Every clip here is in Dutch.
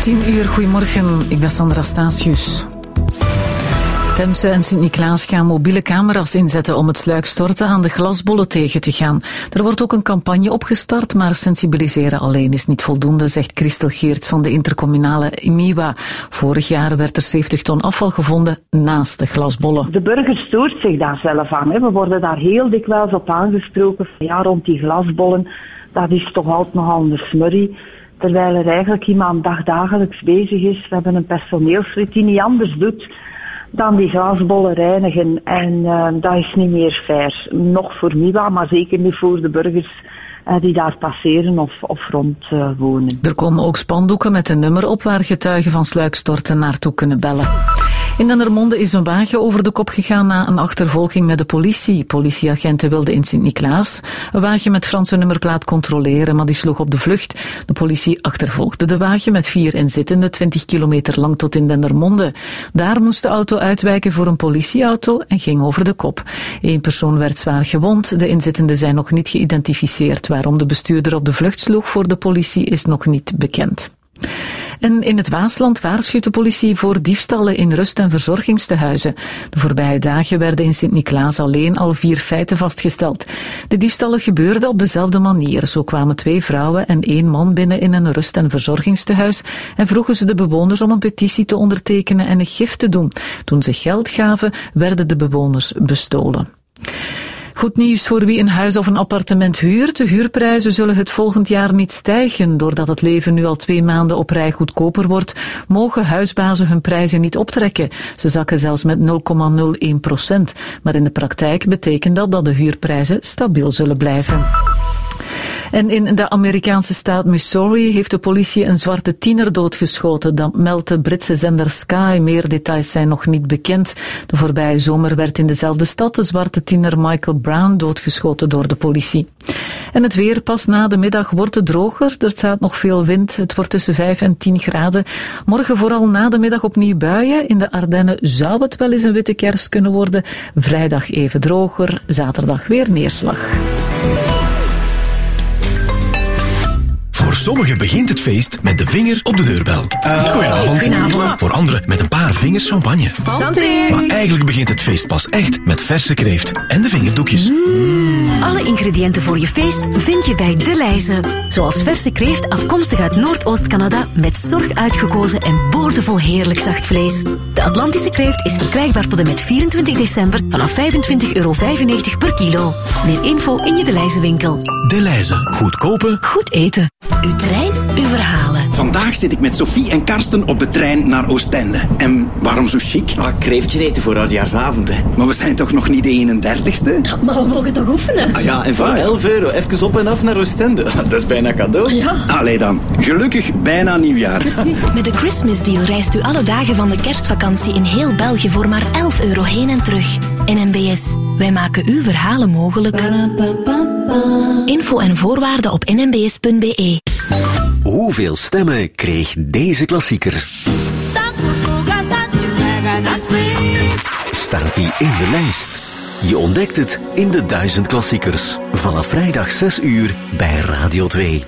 10 uur, goedemorgen. Ik ben Sandra Stasius. Temse en Sint-Niklaas gaan mobiele camera's inzetten om het sluikstorten aan de glasbollen tegen te gaan. Er wordt ook een campagne opgestart, maar sensibiliseren alleen is niet voldoende, zegt Christel Geert van de intercommunale IMIWA. Vorig jaar werd er 70 ton afval gevonden naast de glasbollen. De burger stoort zich daar zelf aan. Hè. We worden daar heel dikwijls op aangesproken. Ja, rond die glasbollen, dat is toch altijd nogal een smurrie. Terwijl er eigenlijk iemand dagdagelijks bezig is. We hebben een personeelsrit die niet anders doet dan die glasbollen reinigen. En uh, dat is niet meer fair. Nog voor Miwa, maar zeker niet voor de burgers uh, die daar passeren of, of rond uh, wonen. Er komen ook spandoeken met een nummer op waar getuigen van sluikstorten naartoe kunnen bellen. In Dendermonde is een wagen over de kop gegaan na een achtervolging met de politie. Politieagenten wilden in Sint-Niklaas een wagen met Franse nummerplaat controleren, maar die sloeg op de vlucht. De politie achtervolgde de wagen met vier inzittenden, 20 kilometer lang tot in Dendermonde. Daar moest de auto uitwijken voor een politieauto en ging over de kop. Eén persoon werd zwaar gewond. De inzittenden zijn nog niet geïdentificeerd. Waarom de bestuurder op de vlucht sloeg voor de politie is nog niet bekend. En in het Waasland waarschuwt de politie voor diefstallen in rust- en verzorgingstehuizen. De voorbije dagen werden in Sint-Niklaas alleen al vier feiten vastgesteld. De diefstallen gebeurden op dezelfde manier. Zo kwamen twee vrouwen en één man binnen in een rust- en verzorgingstehuis en vroegen ze de bewoners om een petitie te ondertekenen en een gift te doen. Toen ze geld gaven, werden de bewoners bestolen. Goed nieuws voor wie een huis of een appartement huurt. De huurprijzen zullen het volgend jaar niet stijgen. Doordat het leven nu al twee maanden op rij goedkoper wordt, mogen huisbazen hun prijzen niet optrekken. Ze zakken zelfs met 0,01 procent. Maar in de praktijk betekent dat dat de huurprijzen stabiel zullen blijven. En in de Amerikaanse staat Missouri heeft de politie een zwarte tiener doodgeschoten. Dat meldt de Britse zender Sky. Meer details zijn nog niet bekend. De voorbije zomer werd in dezelfde stad de zwarte tiener Michael Brown doodgeschoten door de politie. En het weer pas na de middag wordt het droger. Er staat nog veel wind. Het wordt tussen 5 en 10 graden. Morgen vooral na de middag opnieuw buien. In de Ardennen zou het wel eens een witte kerst kunnen worden. Vrijdag even droger. Zaterdag weer neerslag. Voor sommigen begint het feest met de vinger op de deurbel. Uh, goedenavond. goedenavond. Voor anderen met een paar vingers champagne. Santé. Maar eigenlijk begint het feest pas echt met verse kreeft en de vingerdoekjes. Mm. Alle ingrediënten voor je feest vind je bij De. Zoals verse kreeft afkomstig uit Noordoost-Canada met zorg uitgekozen en boordevol heerlijk zacht vlees. De Atlantische kreeft is verkrijgbaar tot en met 24 december vanaf 25,95 euro per kilo. Meer info in je De winkel. De. Goed kopen. Goed eten. Uw trein, uw verhalen. Vandaag zit ik met Sophie en Karsten op de trein naar Oostende. En waarom zo chic? Ah, kreeftje eten voor oudjaarsavond, hè. Maar we zijn toch nog niet de 31ste? Ja, maar we mogen toch oefenen? Ah ja, en voor 11 euro even op en af naar Oostende. Dat is bijna cadeau. Ja. Allee dan. Gelukkig bijna nieuwjaar. Met de Christmas deal reist u alle dagen van de kerstvakantie in heel België voor maar 11 euro heen en terug. NMBS. Wij maken uw verhalen mogelijk. Info en voorwaarden op nmbs.be. Hoeveel stemmen kreeg deze klassieker? Staat hij in de lijst? Je ontdekt het in de duizend klassiekers. Vanaf vrijdag 6 uur bij Radio 2.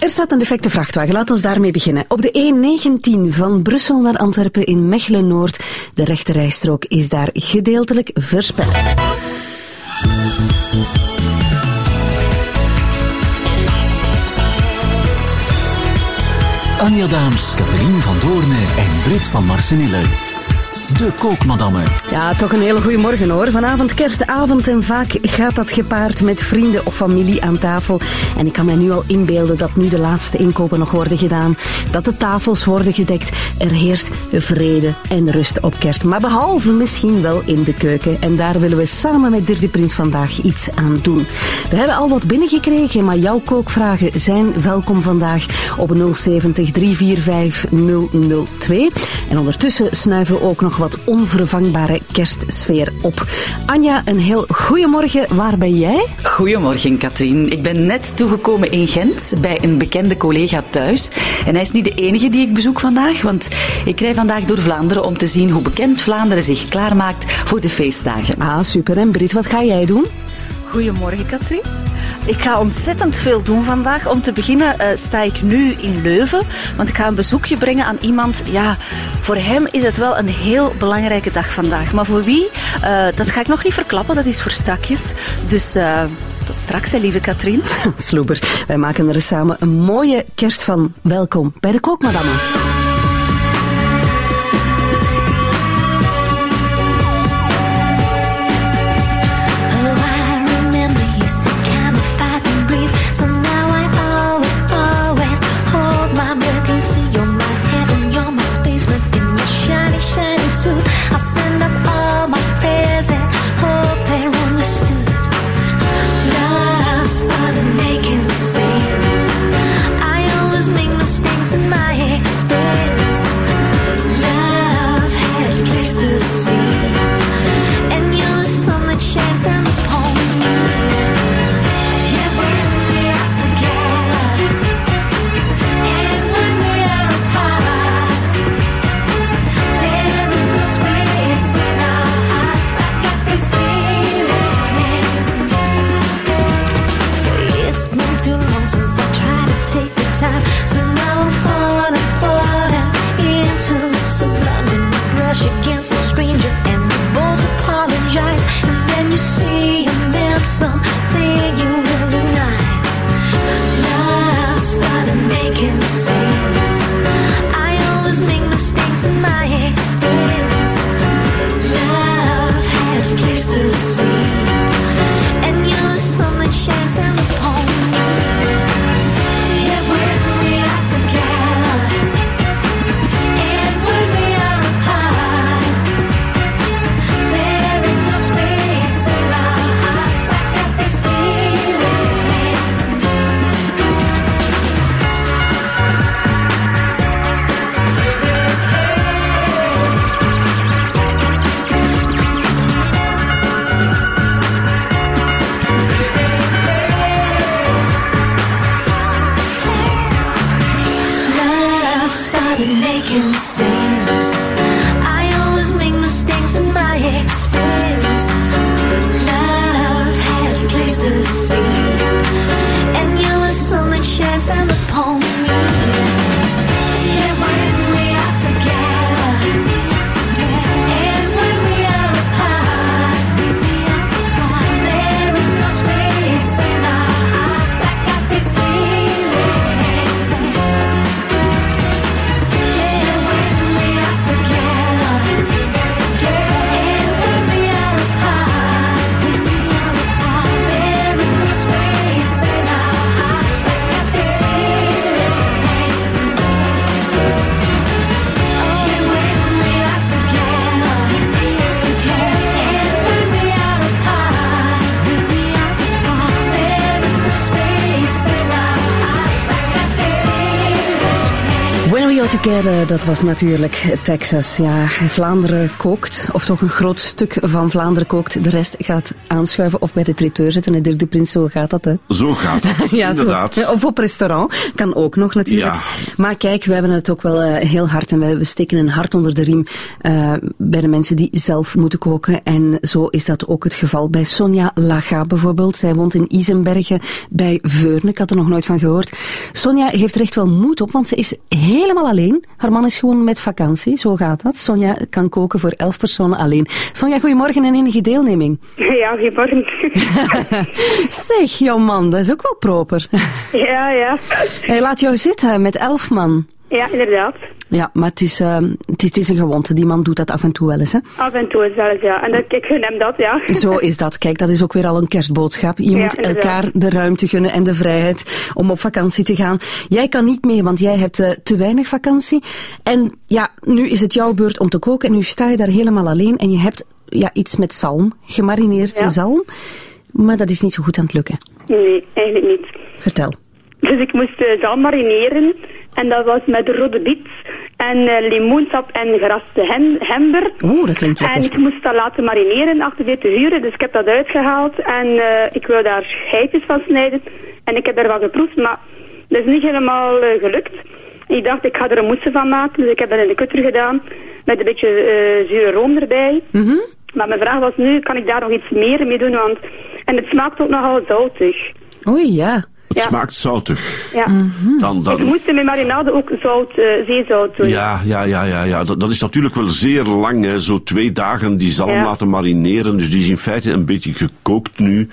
Er staat een defecte vrachtwagen. Laat ons daarmee beginnen. Op de E19 van Brussel naar Antwerpen in Mechelen-Noord. De rechterrijstrook is daar gedeeltelijk versperd. Anja Daams, Catherine van Doorne en Brit van Marsenille. De kookmadammen. Ja, toch een hele goede morgen hoor. Vanavond kerstavond en vaak gaat dat gepaard met vrienden of familie aan tafel. En ik kan mij nu al inbeelden dat nu de laatste inkopen nog worden gedaan. Dat de tafels worden gedekt. Er heerst vrede en rust op kerst. Maar behalve misschien wel in de keuken. En daar willen we samen met Dirk Prins vandaag iets aan doen. We hebben al wat binnengekregen, maar jouw kookvragen zijn welkom vandaag op 070 345 002. En ondertussen snuiven we ook nog wat onvervangbare kerstsfeer op. Anja, een heel goeiemorgen. Waar ben jij? Goedemorgen, Katrien. Ik ben net toegekomen in Gent bij een bekende collega thuis. En hij is niet de enige die ik bezoek vandaag, want ik rij vandaag door Vlaanderen om te zien hoe bekend Vlaanderen zich klaarmaakt voor de feestdagen. Ah, super. En Brit, wat ga jij doen? Goedemorgen, Katrien. Ik ga ontzettend veel doen vandaag. Om te beginnen uh, sta ik nu in Leuven, want ik ga een bezoekje brengen aan iemand. Ja, voor hem is het wel een heel belangrijke dag vandaag. Maar voor wie? Uh, dat ga ik nog niet verklappen, dat is voor strakjes. Dus uh, tot straks, hè, lieve Katrien. Sloeber, wij maken er samen een mooie kerst van. Welkom bij de Kookmadame. dat was natuurlijk Texas. Ja, Vlaanderen kookt, of toch een groot stuk van Vlaanderen kookt. De rest gaat aanschuiven of bij de traiteur zitten. En Dirk de Prins, zo gaat dat, hè? Zo gaat dat, ja, inderdaad. Zo. Of op restaurant, kan ook nog natuurlijk. Ja. Maar kijk, we hebben het ook wel uh, heel hard en we, we, steken een hart onder de riem uh, bij de mensen die zelf moeten koken. En zo is dat ook het geval bij Sonja Laga bijvoorbeeld. Zij woont in Isenbergen bij Veurne. Ik had er nog nooit van gehoord. Sonja heeft er echt wel moed op, want ze is helemaal alleen. Haar man is gewoon met vakantie, zo gaat dat. Sonja kan koken voor elf personen alleen. Sonja, goedemorgen en enige deelneming. Ja, goedemorgen. zeg, jouw man, dat is ook wel proper. ja, ja. Hij laat jou zitten met elf man. Ja, inderdaad. Ja, maar het is, uh, het, is, het is een gewoonte. Die man doet dat af en toe wel eens, hè? Af en toe zelfs, ja. En dat, ik gun hem dat, ja. Zo is dat. Kijk, dat is ook weer al een kerstboodschap. Je Ja, moet inderdaad. elkaar de ruimte gunnen en de vrijheid om op vakantie te gaan. Jij kan niet mee, want jij hebt eh, te weinig vakantie. En ja, nu is het jouw beurt om te koken. En nu sta je daar helemaal alleen en je hebt ja, iets met zalm, gemarineerd Ja. zalm. Maar dat is niet zo goed aan het lukken. Nee, eigenlijk niet. Vertel. Dus ik moest eh, zalm marineren. En dat was met rode biet en eh, limoensap en geraste hen, hember. Oeh, dat klinkt En lekker. ik moest dat laten marineren, 48 uur. Dus ik heb dat uitgehaald en eh, ik wil daar scheidjes van snijden. En ik heb ervan geproefd, maar dat is niet helemaal eh, gelukt. Ik dacht, ik ga er een moesje van maken. Dus ik heb dat in de kutter gedaan. Met een beetje zure room erbij. Maar mijn vraag was nu, kan ik daar nog iets meer mee doen? Want... En het smaakt ook nogal zoutig. Oei, ja. Het smaakt zoutig. Ja. Dan, dan, Ik moest met marinade ook zout, uh, zeezout doen. Ja, ja, ja, ja, ja. Dat, dat, is natuurlijk wel zeer lang. Hè. Zo twee dagen die zalm Ja. laten marineren. Dus die is in feite een beetje gekookt nu.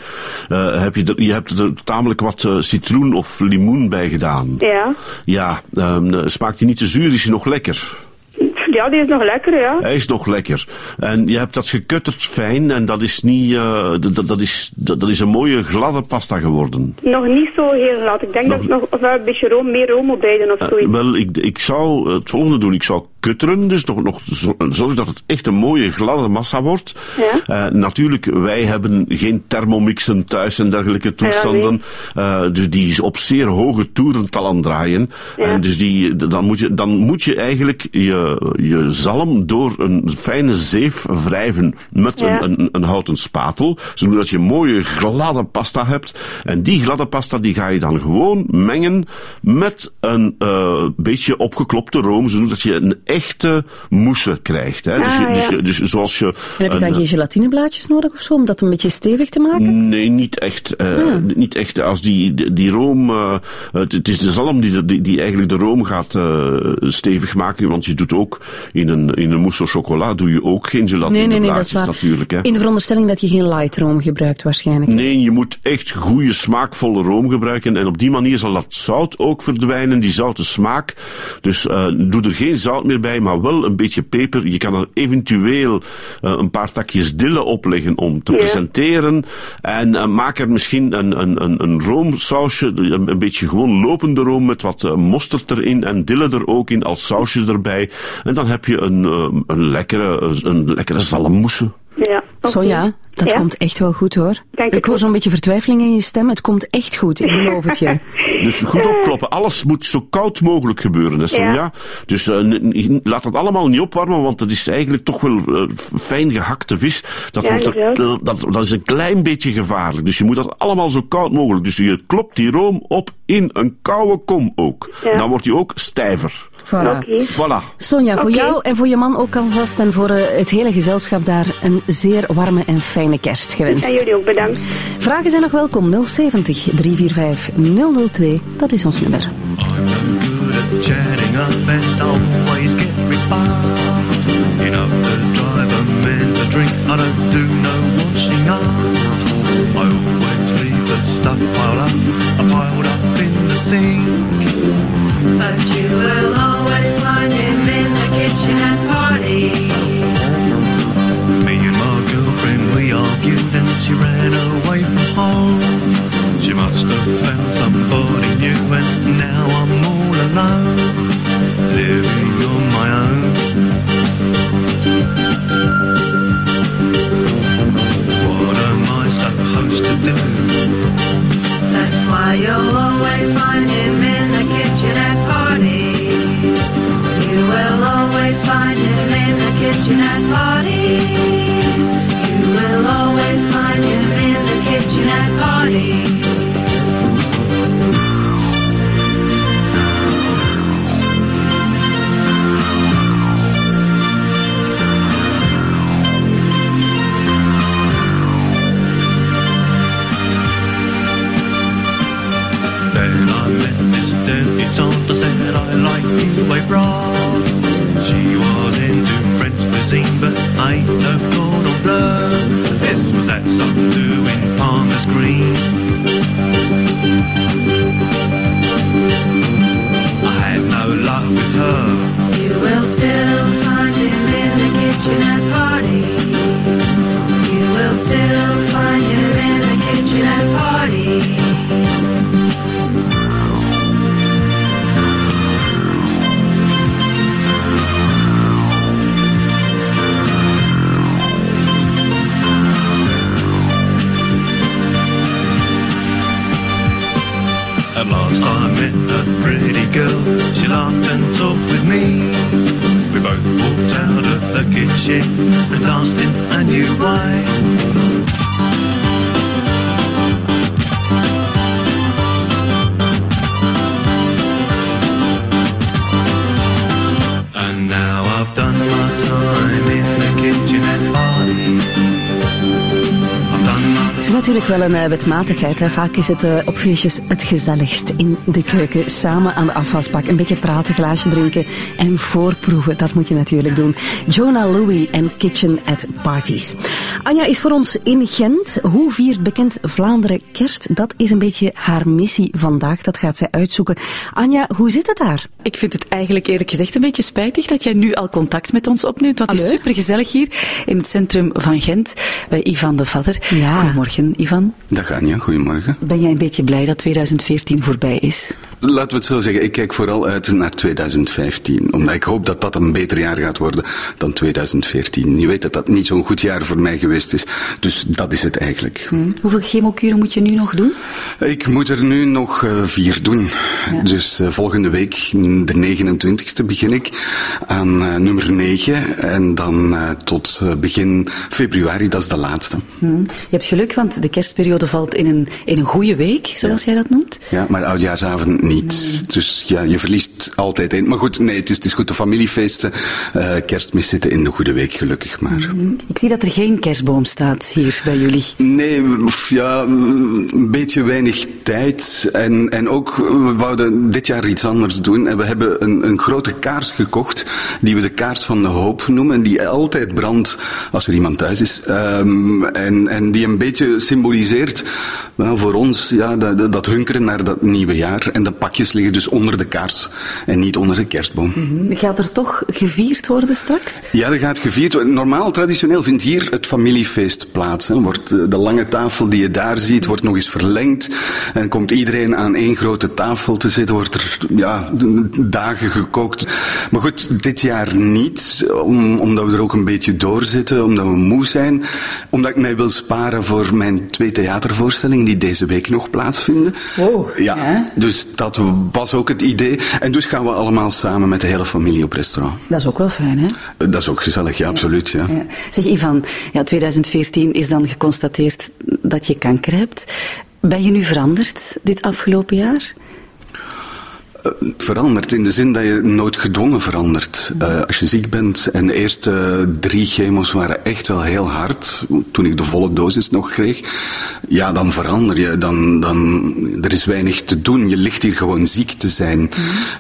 Uh, heb je, er, je hebt er tamelijk wat uh, citroen of limoen bij gedaan. Ja. Ja, um, smaakt die niet te zuur, is hij nog lekker. Ja, die is nog lekker, ja. Hij is nog lekker. En je hebt dat gekutterd fijn en dat is niet, uh, dat, dat, is, dat, dat, is een mooie gladde pasta geworden. Nog niet zo heel glad. Ik denk nog... dat ik nog of een beetje room, meer room moet bijden of zoiets. Uh, wel, ik, ik zou het volgende doen. Ik zou kutteren, dus nog, nog zorg dat het echt een mooie gladde massa wordt. Ja. Uh, natuurlijk, wij hebben geen thermomixen thuis en dergelijke toestanden. Ja, nee. dus die is op zeer hoge toerental aan draaien. En dus die, dan, moet je, dan moet je eigenlijk je, je zalm door een fijne zeef wrijven met een, een, een, houten spatel, zodat je mooie gladde pasta hebt. En die gladde pasta die ga je dan gewoon mengen met een uh, beetje opgeklopte room, zodat je een echte mousse krijgt. Hè. Ah, dus, ja. dus, dus, zoals je... En heb je dan geen gelatineblaadjes nodig of zo, om dat een beetje stevig te maken? Nee, niet echt. Uh, ja. Niet echt. Als die, die, die room... Uh, het is de zalm die, die, die eigenlijk de room gaat stevig maken, want je doet ook in een, in een mousse au chocolat doe je ook geen gelatineblaadjes nee, nee, nee, dat is waar. natuurlijk. Hè. In de veronderstelling dat je geen light room gebruikt waarschijnlijk. Nee, je moet echt goede smaakvolle room gebruiken en op die manier zal dat zout ook verdwijnen, die zoute smaak. Dus uh, doe er geen zout meer maar wel een beetje peper. Je kan er eventueel uh, een paar takjes dille opleggen om te Ja. presenteren en uh, maak er misschien een, een, een, een roomsausje, een, een beetje gewoon lopende room met wat uh, mosterd erin en dille er ook in als sausje erbij. En dan heb je een, een lekkere, een lekkere zalmmoese. Ja. Okay. Sonja, dat ja? komt echt wel goed hoor. Ik hoor zo'n beetje vertwijfeling in je stem. Het komt echt goed, ik beloof het je. Dus goed opkloppen. Alles moet zo koud mogelijk gebeuren, hè Sonja? Ja. Dus uh, laat dat allemaal niet opwarmen, want dat is eigenlijk toch wel uh, fijn gehakte vis. Dat, ja, wordt er, uh, dat, dat is een klein beetje gevaarlijk. Dus je moet dat allemaal zo koud mogelijk. Dus je klopt die room op in een koude kom ook. Ja. Dan wordt die ook stijver. Voilà. Okay. voilà. Sonja, voor okay. jou en voor je man ook alvast en voor uh, het hele gezelschap daar een zeer warme en fijne kerst gewenst. En jullie ook bedankt. Vragen zijn nog welkom 070 345 002, dat is ons nummer. stuff piled up, piled up in the sink. But you will parties. Me and my girlfriend, we argued and she ran away from home. She must have found somebody new and now I'm all alone, living on my own. What am I supposed to do? That's why you're always kitchen at parties. You will always find him in the kitchen at parties. Then I met this dirty tante, said I like you, way wrong. She was Cuisine, but ain't no cordon bleu. This was at some do in Palmer's Green. I had no luck with her. You will still find him in the kitchen at parties. You will still laughed and talked with me. We both walked out of the kitchen and danced in a new way. Wel een eh, wetmatigheid. Hè. Vaak is het eh, op feestjes het gezelligst in de keuken. Samen aan de afwasbak, een beetje praten, glaasje drinken en voorproeven. Dat moet je natuurlijk doen. Jonah Louie en Kitchen at Parties. Anja is voor ons in Gent. Hoe viert bekend Vlaanderen kerst? Dat is een beetje haar missie vandaag. Dat gaat zij uitzoeken. Anja, hoe zit het daar? Ik vind het eigenlijk eerlijk gezegd een beetje spijtig dat jij nu al contact met ons opneemt. Want het is supergezellig hier in het centrum van Gent bij Ivan de Vadder. Goedemorgen, Ivan. Dag Anja, goedemorgen. Ben jij een beetje blij dat 2014 voorbij is? Laten we het zo zeggen, ik kijk vooral uit naar 2015. Omdat ik hoop dat dat een beter jaar gaat worden dan 2014. Je weet dat dat niet zo'n goed jaar voor mij geweest is. Dus dat is het eigenlijk. Hm. Hoeveel chemokuren moet je nu nog doen? Ik moet er nu nog eh, vier doen. Dus eh, volgende week, de 29e, begin ik aan eh, nummer 9. En dan tot begin februari, dat is de laatste. Hm. Je hebt geluk, want de kerstperiode valt in een, in een goede week, zoals jij dat noemt. Ja, maar oudjaarsavond niet. Dus ja, je verliest altijd een. Maar goed, nee, het is, het is goed. De familiefeesten, eh, kerstmis zitten in de goede week, gelukkig maar. Ik zie dat er geen kerstboom staat hier bij jullie. Nee, ja, een beetje weinig tijd. En, en ook, we wouden dit jaar iets anders doen. En we hebben een, een grote kaars gekocht, die we de kaars van de hoop noemen. En die altijd brandt als er iemand thuis is. Ehm, en, en die een beetje symboliseert, voor ons, ja, dat, dat- dat hunkeren naar dat nieuwe jaar. En de pakjes liggen dus onder de kaars en niet onder de kerstboom. Hm. Gaat er toch gevierd worden straks? Ja, er gaat gevierd worden. Normaal, traditioneel vindt hier het familiefeest plaats. Hè. Wordt eh, de lange tafel die je daar ziet, wordt nog eens verlengd. En komt iedereen aan één grote tafel te zitten. Wordt er ja, dagen gekookt. Maar goed, dit jaar niet. Om, omdat we er ook een beetje doorzitten. Omdat we moe zijn. Omdat ik mij wil sparen voor mijn twee theatervoorstellingen die deze week nog plaatsvinden. Wow. Ja, dus dat was ook het idee. En dus gaan we allemaal samen met de hele familie op restaurant. Dat is ook wel fijn, hè? Dat is ook gezellig, ja, absoluut. Ja. Ja. Zeg Ivan, ja, 2014 is dan geconstateerd dat je kanker hebt. Ben je nu veranderd dit afgelopen jaar? Veranderd in de zin dat je nooit gedwongen verandert. Eh, als je ziek bent en de eerste drie chemo's waren echt wel heel hard, toen ik de volle dosis nog kreeg, ja, dan verander je. Dan, dan, er is weinig te doen. Je ligt hier gewoon ziek te zijn.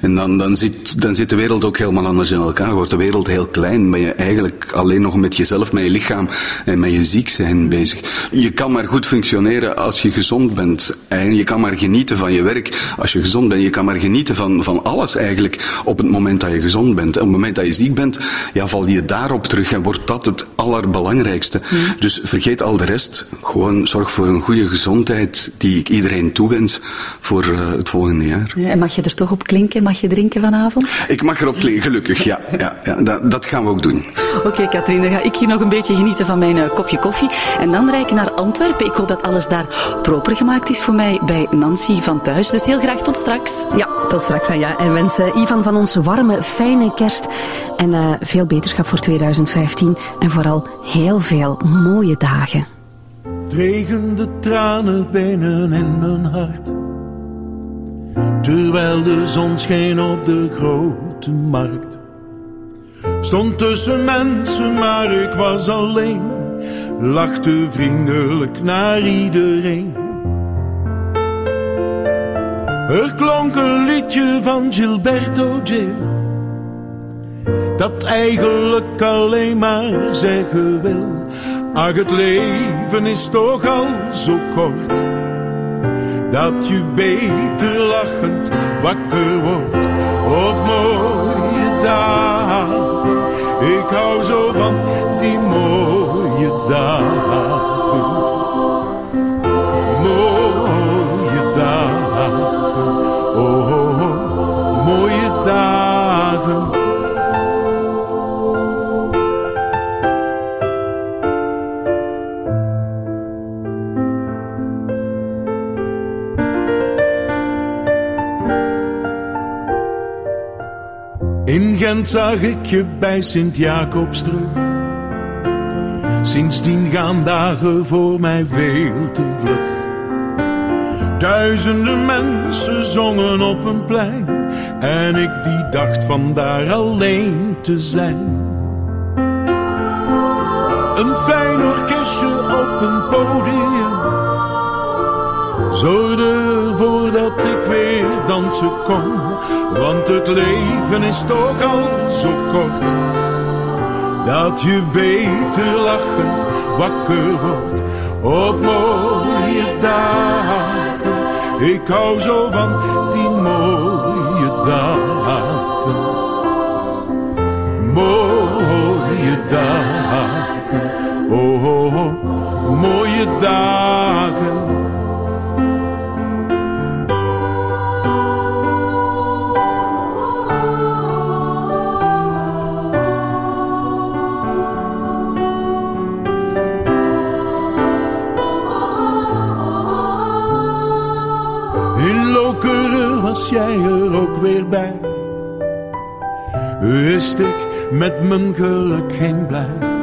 En dan, dan, zit, dan zit de wereld ook helemaal anders in elkaar. Wordt de wereld heel klein. Ben je eigenlijk alleen nog met jezelf, met je lichaam en met je ziek zijn bezig. Je kan maar goed functioneren als je gezond bent. En je kan maar genieten van je werk als je gezond bent. Je kan maar genieten van, van alles eigenlijk op het moment dat je gezond bent. En op het moment dat je ziek bent, ja, val je daarop terug en wordt dat het allerbelangrijkste. Dus vergeet al de rest. Gewoon zorg voor een goede gezondheid die ik iedereen toewens voor eh, het volgende jaar. Ja, En mag je er toch op klinken? Mag je drinken vanavond? Ik mag erop klinken, gelukkig, ja. ja, ja dat, dat gaan we ook doen. Oké, Katrien, dan ga ik hier nog een beetje genieten van mijn eh, kopje koffie. En dan rijd ik naar Antwerpen. Ik hoop dat alles daar proper gemaakt is voor mij bij Nancy van thuis. Dus heel graag tot straks. Ja, tot straks Anja. En wensen Ivan van ons warme, fijne kerst. En eh, veel beterschap voor 2015. En vooral heel veel mooie dagen. Het regende tranen binnen in mijn hart. Terwijl de zon scheen op de grote markt. Stond tussen mensen, maar ik was alleen. Lachte vriendelijk naar iedereen. Er klonk een liedje van Gilberto Gil. Dat eigenlijk alleen maar zeggen wil. Ach, het leven is toch al zo kort. Dat je beter lachend wakker wordt op mooie dagen. Ik hou zo van die mooie dagen. Gent zag ik je bij Sint-Jacobs terug. Sindsdien gaan dagen voor mij veel te vlug. Duizenden mensen zongen op een plein. En ik die dacht van daar alleen te zijn. Een fijn orkestje op een podium. Zorg ervoor dat ik weer dansen kon, want het leven is toch al zo kort. Dat je beter lachend wakker wordt op mooie dagen. Ik hou zo van die mooie dagen. Mooie dagen. Oh, oh, oh, mooie dagen. Was jij er ook weer bij. Wist ik met mijn geluk geen blijf.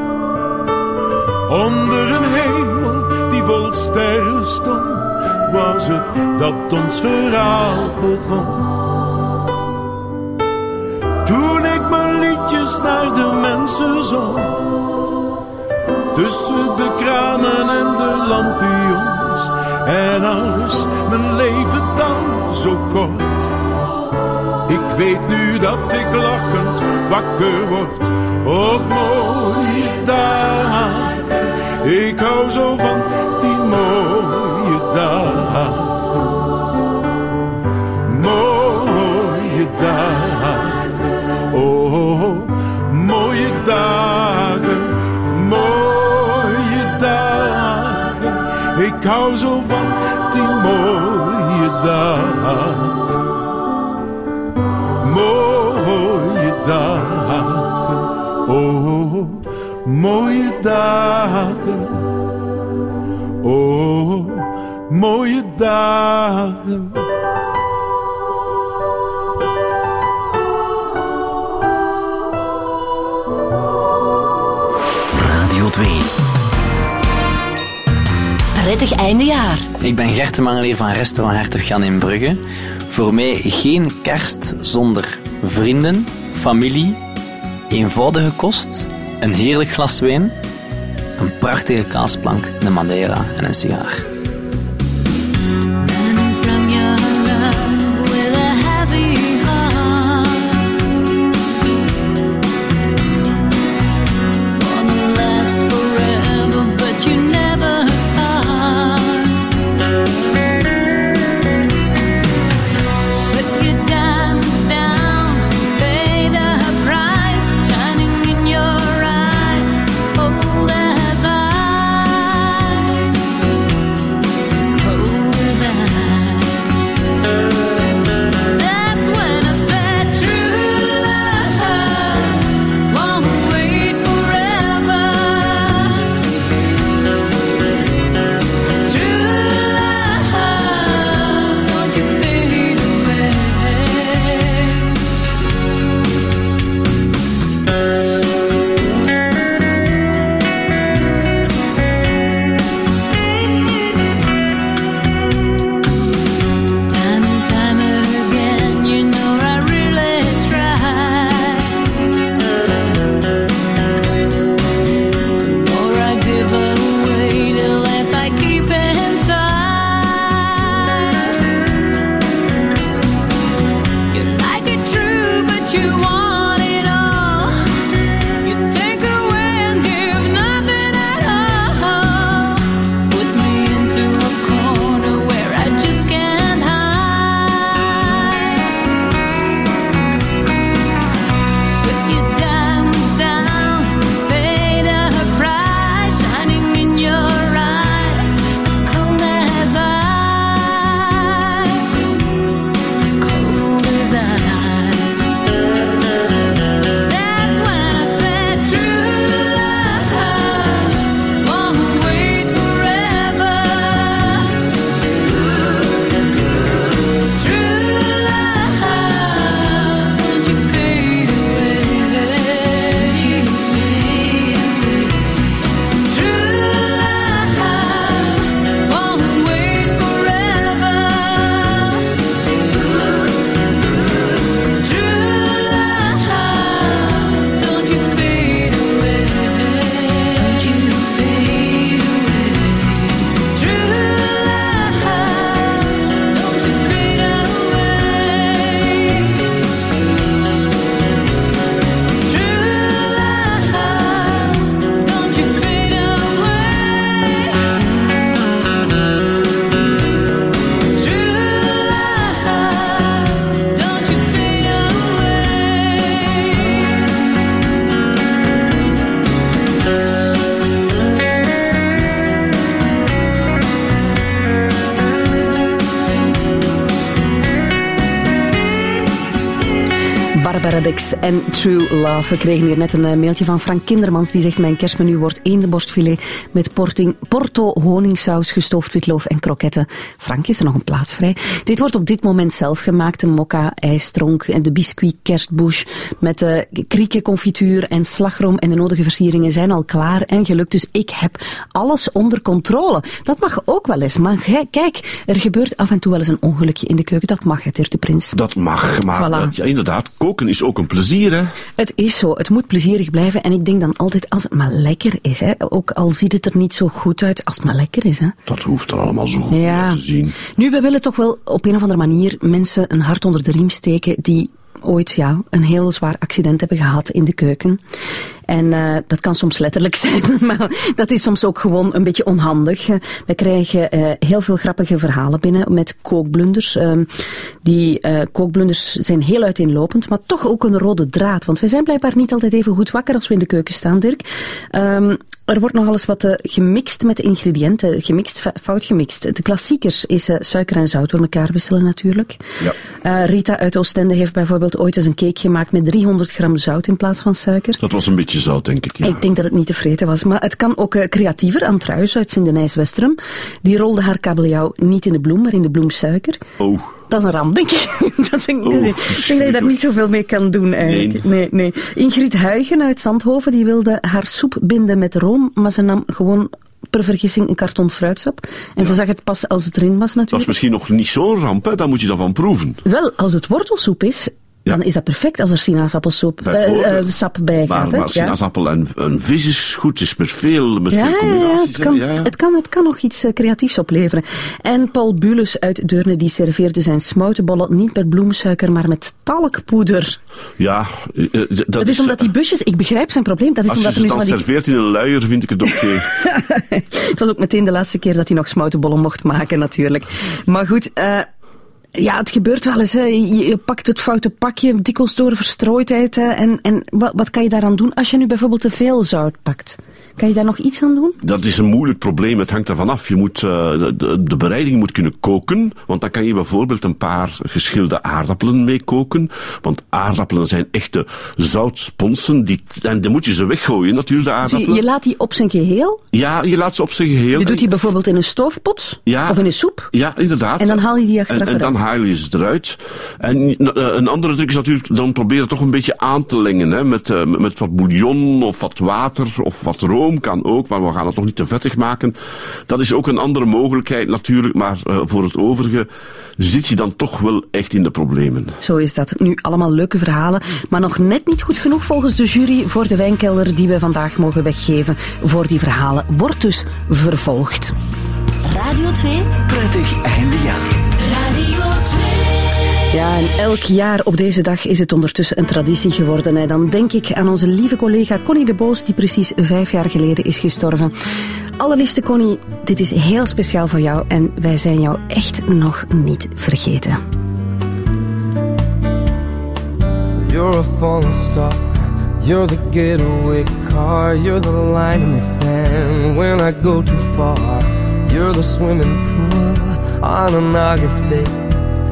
Onder een hemel die vol sterren stond, was het dat ons verhaal begon. Toen ik mijn liedjes naar de mensen zong, tussen de kranen en de lampions, en alles, mijn leven dan zo kort. Ik weet nu dat ik lachend wakker word op mooie dagen. Ik hou zo van die mooie 2. Prettig eindejaar. Ik ben Gert de Mangelier van restaurant Hertog Jan in Brugge. Voor mij geen kerst zonder vrienden, familie, eenvoudige kost, een heerlijk glas wijn, een prachtige kaasplank, een madeira en een sigaar. Dix en True Love. We kregen hier net een eh, mailtje van Frank Kindermans. Die zegt, mijn kerstmenu wordt eendenborstfilet met porting, porto, honingsaus, gestoofd witloof en kroketten. Frank, is er nog een plaats vrij? Dit wordt op dit moment zelf gemaakt. De mokka, ijstronk en de biscuit kerstbush met de krieken, confituur en slagroom en de nodige versieringen zijn al klaar en gelukt. Dus ik heb alles onder controle. Dat mag ook wel eens. Maar kijk, er gebeurt af en toe wel eens een ongelukje in de keuken. Dat mag, het, de prins. Dat mag, maar Voilà. eh, ja, inderdaad, koken is ook een plezier, hè. Het is zo, het moet plezierig blijven. En ik denk dan altijd, als het maar lekker is, hè, ook al ziet het er niet zo goed uit, als het maar lekker is. Hè. Dat hoeft er allemaal zo goed Ja. te zien. Nu, we willen toch wel op een of andere manier mensen een hart onder de riem steken die ooit ja, een heel zwaar accident hebben gehad in de keuken. En eh, dat kan soms letterlijk zijn, maar dat is soms ook gewoon een beetje onhandig. Eh, We krijgen eh, heel veel grappige verhalen binnen met kookblunders. Ehm, die kookblunders zijn heel uiteenlopend, maar toch ook een rode draad. Want wij zijn blijkbaar niet altijd even goed wakker als we in de keuken staan, Dirk. Ehm, er wordt nogal eens wat gemixt met de ingrediënten. Gemixt, fout gemixt. De klassiekers is suiker en zout door elkaar wisselen natuurlijk. Ja. Rita uit Oostende heeft bijvoorbeeld ooit eens een cake gemaakt met 300 gram zout in plaats van suiker. Dat was een beetje zout, denk ik. Ja. Ik denk dat het niet te vreten was, maar het kan ook eh, creatiever. Anne Truijs uit Sindenijs-Westerum, die rolde haar kabeljauw niet in de bloem, maar in de bloemsuiker. Oh. Dat is een ramp, denk ik. dat denk, Oh, ik denk dat je daar niet zoveel mee kan doen eigenlijk. Nee. Nee, Ingrid Huigen uit Zandhoven, die wilde haar soep binden met room, maar ze nam gewoon per vergissing een karton fruitsap. En ze zag het pas als het erin was Dat is natuurlijk. misschien nog niet zo'n ramp, hè. Dan moet je daarvan proeven. Wel, als het wortelsoep is, dan is dat perfect als er sinaasappelsoep, eh, eh, sap bij Maar, gaat. hè. maar Ja. sinaasappel en, en vis is goed, is met veel, met Ja, veel combinaties. het, kan. Het, kan, het kan nog iets eh, creatiefs opleveren. En Paul Bulus uit Deurne die serveerde zijn smoutenbollen niet met bloemsuiker, maar met talkpoeder. Ja, dat, Dat is omdat die busjes, ik begrijp zijn probleem, dat is Als je omdat ze nu dan die serveert in een luier, vind ik het oké. Het was ook meteen de laatste keer dat hij nog smoutenbollen mocht maken, natuurlijk. Maar goed, eh, ja, het gebeurt wel eens. Hè. Je, pakt het foute pakje, dikwijls door verstrooidheid. en en wat, wat kan je daaraan doen als je nu bijvoorbeeld te veel zout pakt? Kan je daar nog iets aan doen? Dat is een moeilijk probleem, het hangt ervan af. Je moet, eh, de, de bereiding moet kunnen koken, want dan kan je bijvoorbeeld een paar geschilde aardappelen mee koken. Want aardappelen zijn echte zoutsponsen, die, en dan moet je ze weggooien natuurlijk, de Dus je, aardappelen. je laat die op zijn geheel. Ja, je laat ze op zijn geheel. Je doet die bijvoorbeeld in een stoofpot Ja. of in een soep. Ja, inderdaad. En dan haal je die achteraf En, en dan haal je ze eruit. En eh, een andere truc is natuurlijk, dan probeer het toch een beetje aan te lengen. Hè, met, eh, met wat bouillon of wat water of wat kan ook, maar we gaan het nog niet te vettig maken. Dat is ook een andere mogelijkheid natuurlijk, maar eh, voor het overige zit je dan toch wel echt in de problemen. Zo is dat. Nu allemaal leuke verhalen, maar nog net niet goed genoeg volgens de jury voor de wijnkelder die we vandaag mogen weggeven voor die verhalen. Wordt dus vervolgd. Radio 2. Prettig eindejaar. Radio 2. Ja, en elk jaar op deze dag is het ondertussen een traditie geworden. En dan denk ik aan onze lieve collega Connie de Boos, die precies vijf jaar geleden is gestorven. Allerliefste Connie, dit is heel speciaal voor jou en wij zijn jou echt nog niet vergeten. You're a falling star. You're the getaway car. You're the line in the sand when I go too far. You're the swimming pool on an August day.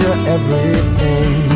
you're everything.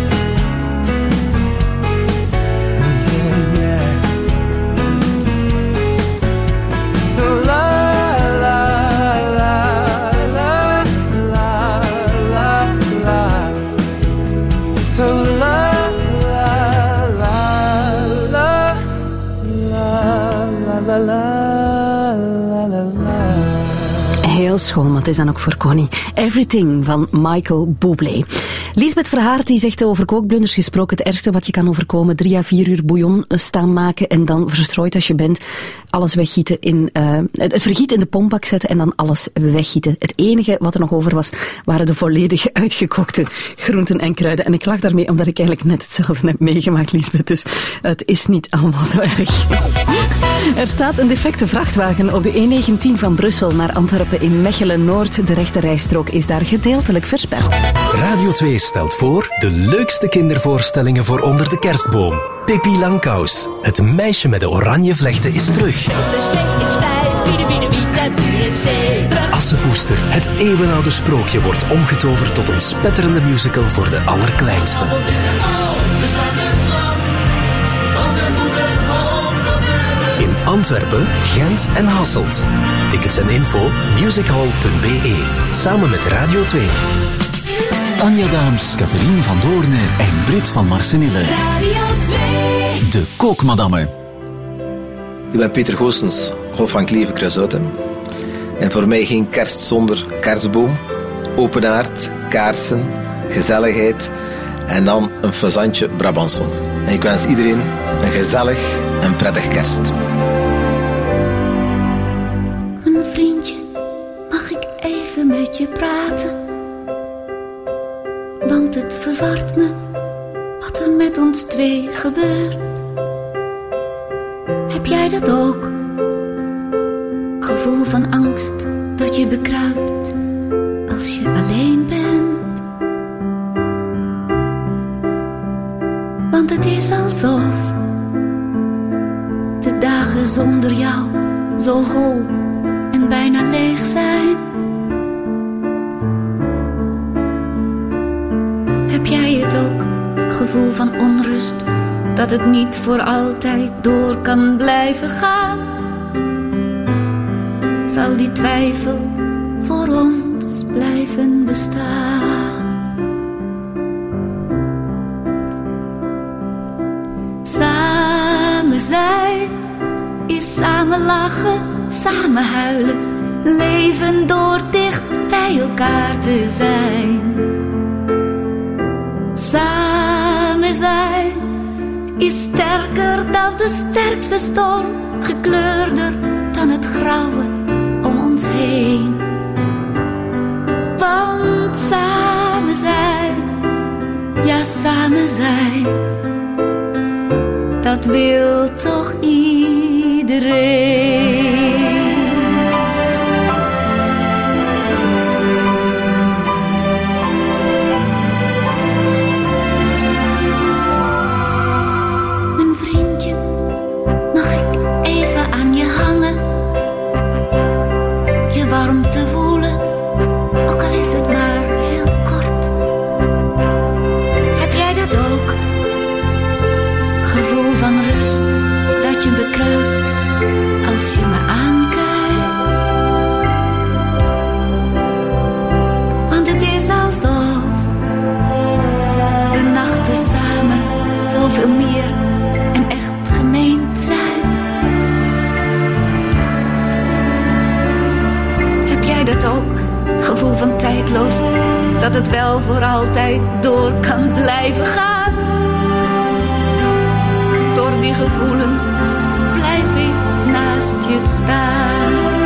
Is dan ook voor Connie. Everything van Michael Bublé. Lisbeth Verhaart die zegt over kookblunders gesproken het ergste wat je kan overkomen. Drie à vier uur bouillon staan maken en dan verstrooid als je bent alles weggieten in, eh, het vergiet in de pompbak zetten en dan alles weggieten. Het enige wat er nog over was, waren de volledig uitgekookte groenten en kruiden. En ik lag daarmee omdat ik eigenlijk net hetzelfde heb meegemaakt, Lisbeth. Dus het is niet allemaal zo erg. Er staat een defecte vrachtwagen op de E19 van Brussel naar Antwerpen in Mechelen-Noord. De rechte rijstrook is daar gedeeltelijk versperd. Radio 2 stelt voor de leukste kindervoorstellingen voor onder de kerstboom. Pippi Langkous. Het meisje met de oranje vlechten is terug. Assepoester, het eeuwenoude sprookje, wordt omgetoverd tot een spetterende musical voor de allerkleinste. Antwerpen, Gent en Hasselt. Tickets en info musichall.be. Samen met Radio 2. Anja Daams, Catherine van Doorne en Brit van Marsenille. Radio 2. De kookmadammen. Ik ben Pieter Goossens, hof van Kleve Kruisoutem. En voor mij geen kerst zonder kerstboom, open haard, kaarsen, gezelligheid en dan een fazantje Brabanson. En ik wens iedereen een gezellig en prettig kerst. Je praten? Want het verwart me wat er met ons twee gebeurt. Heb jij dat ook? Gevoel van angst dat je bekruipt als je alleen bent. Want het is alsof de dagen zonder jou zo hol en bijna leeg zijn. Gevoel van onrust, dat het niet voor altijd door kan blijven gaan? Zal die twijfel voor ons blijven bestaan? Samen zijn is samen lachen, samen huilen, leven door dicht bij elkaar te zijn. Samen zijn is sterker dan de sterkste storm, gekleurder dan het grauwe om ons heen. Want samen zijn, ja samen zijn, dat wil toch iedereen. Dat het wel voor altijd door kan blijven gaan. Door die gevoelens blijf ik naast je staan.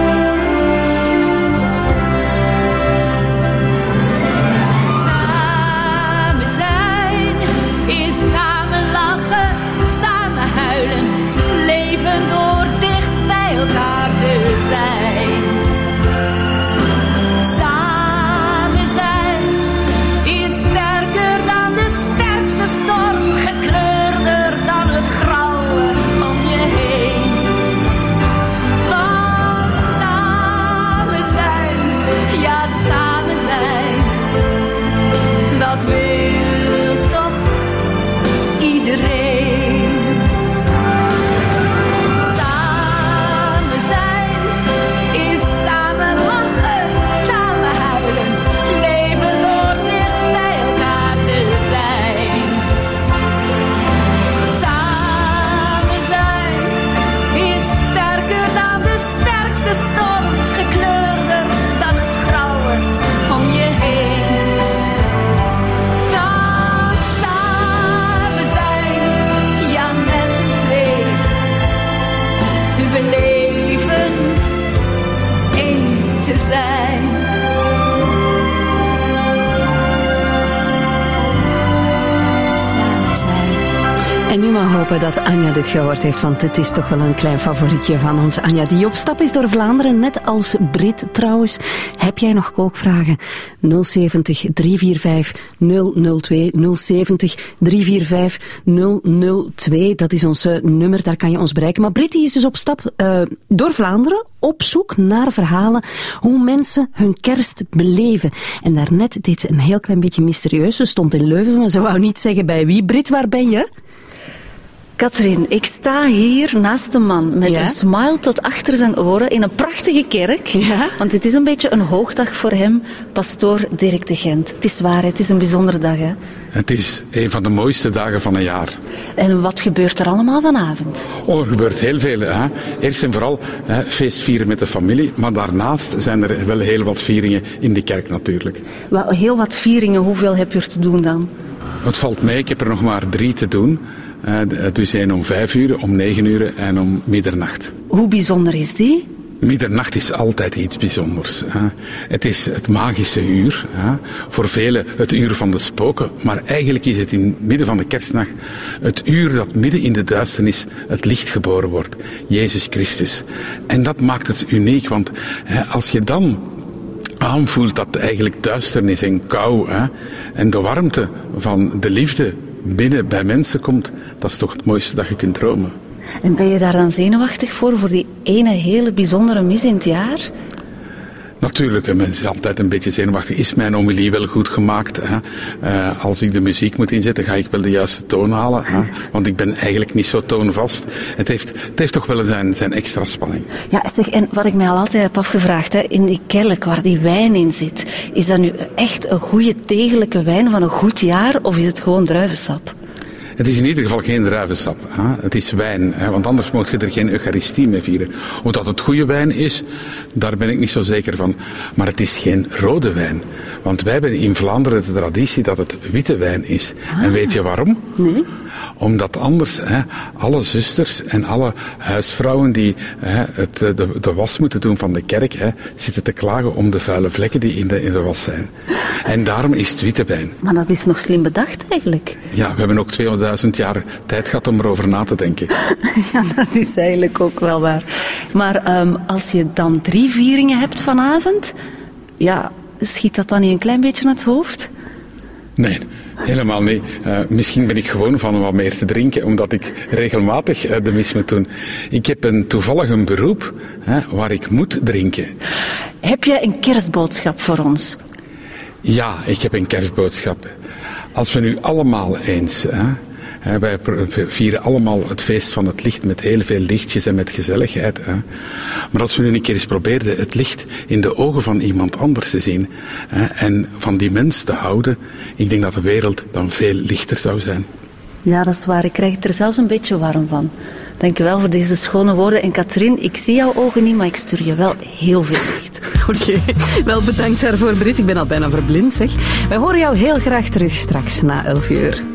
Hopen dat Anja dit gehoord heeft, want het is toch wel een klein favorietje van ons. Anja, die op stap is door Vlaanderen, net als Brit trouwens. Heb jij nog kookvragen? 070 345 002 070 345 002. Dat is ons eh, nummer, daar kan je ons bereiken. Maar Brit is dus op stap eh, door Vlaanderen op zoek naar verhalen hoe mensen hun kerst beleven. En daarnet deed ze een heel klein beetje mysterieus. Ze stond in Leuven, maar ze wou niet zeggen bij wie. Brit, waar ben je? Katrien, ik sta hier naast een man met Ja? een smile tot achter zijn oren in een prachtige kerk. Want het is een beetje een hoogdag voor hem, pastoor Dirk de Gent. Het is waar, het is een bijzondere dag. Hè? Het is een van de mooiste dagen van een jaar. En wat gebeurt er allemaal vanavond? Oh, er gebeurt heel veel. Hè. Eerst en vooral hè, feest vieren met de familie, maar daarnaast zijn er wel heel wat vieringen in de kerk natuurlijk. Wel, Heel wat vieringen, hoeveel heb je er te doen dan? Het valt mee, ik heb er nog maar drie te doen. Eh, dus één om vijf uur, om negen uur en om middernacht. Hoe bijzonder is die? Middernacht is altijd iets bijzonders. Hè. Het is het magische uur. Hè. Voor velen het uur van de spoken. Maar eigenlijk is het in het midden van de kerstnacht het uur dat midden in de duisternis het licht geboren wordt. Jezus Christus. En dat maakt het uniek. Want hè, als je dan aanvoelt dat eigenlijk duisternis en kou hè, en de warmte van de liefde binnen bij mensen komt, dat is toch het mooiste dat je kunt dromen. En ben je daar dan zenuwachtig voor, voor die ene hele bijzondere mis in het jaar? Natuurlijk, een mens is altijd een beetje zenuwachtig. Is mijn homilie wel goed gemaakt? Hè? Eh, als ik de muziek moet inzetten, ga ik wel de juiste toon halen. Hè? Want ik ben eigenlijk niet zo toonvast. Het heeft, het heeft toch wel zijn, zijn extra spanning. Ja, zeg, en wat ik mij al altijd heb afgevraagd, hè, in die kelk waar die wijn in zit, is dat nu echt een goede degelijke wijn van een goed jaar of is het gewoon druivensap? Het is in ieder geval geen druivensap. Hè? Het is wijn, hè? want anders moet je er geen Eucharistie mee vieren. Of dat het goede wijn is, daar ben ik niet zo zeker van. Maar het is geen rode wijn. Want wij hebben in Vlaanderen de traditie dat het witte wijn is. En weet je waarom? Nee. Omdat anders hè, alle zusters en alle huisvrouwen die hè, het, eh, de, de was moeten doen van de kerk, hè, zitten te klagen om de vuile vlekken die in de, in de was zijn. En daarom is het witte wijn. Maar dat is nog slim bedacht eigenlijk. Ja, we hebben ook 200.000 jaar tijd gehad om erover na te denken. Ja, dat is eigenlijk ook wel waar. Maar ehm, als je dan drie vieringen hebt vanavond, ja, schiet dat dan niet een klein beetje naar het hoofd? Nee, helemaal niet. Eh, misschien ben ik gewoon van wat meer te drinken, omdat ik regelmatig eh, de mis moet doen. Ik heb een toevallig een beroep hè, waar ik moet drinken. Heb jij een kerstboodschap voor ons? Ja, ik heb een kerstboodschap. Als we nu allemaal eens Hè, wij vieren allemaal het feest van het licht met heel veel lichtjes en met gezelligheid. Hè. Maar als we nu een keer eens probeerden het licht in de ogen van iemand anders te zien hè, en van die mens te houden, ik denk dat de wereld dan veel lichter zou zijn. Ja, dat is waar. Ik krijg het er zelfs een beetje warm van. Dank u wel voor deze schone woorden. En Katrien, ik zie jouw ogen niet, maar ik stuur je wel heel veel licht. Oké, wel bedankt daarvoor, Brit. Ik ben al bijna verblind, zeg. Wij horen jou heel graag terug straks na 11 uur.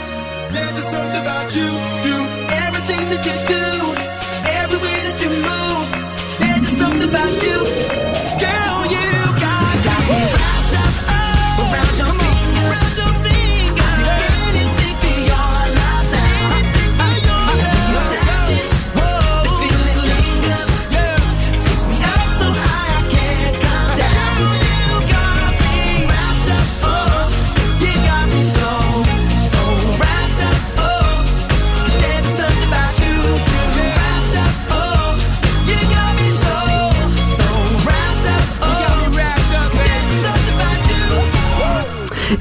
There's just something about you. You. Everything that you do, every way that you move, there's just something about you.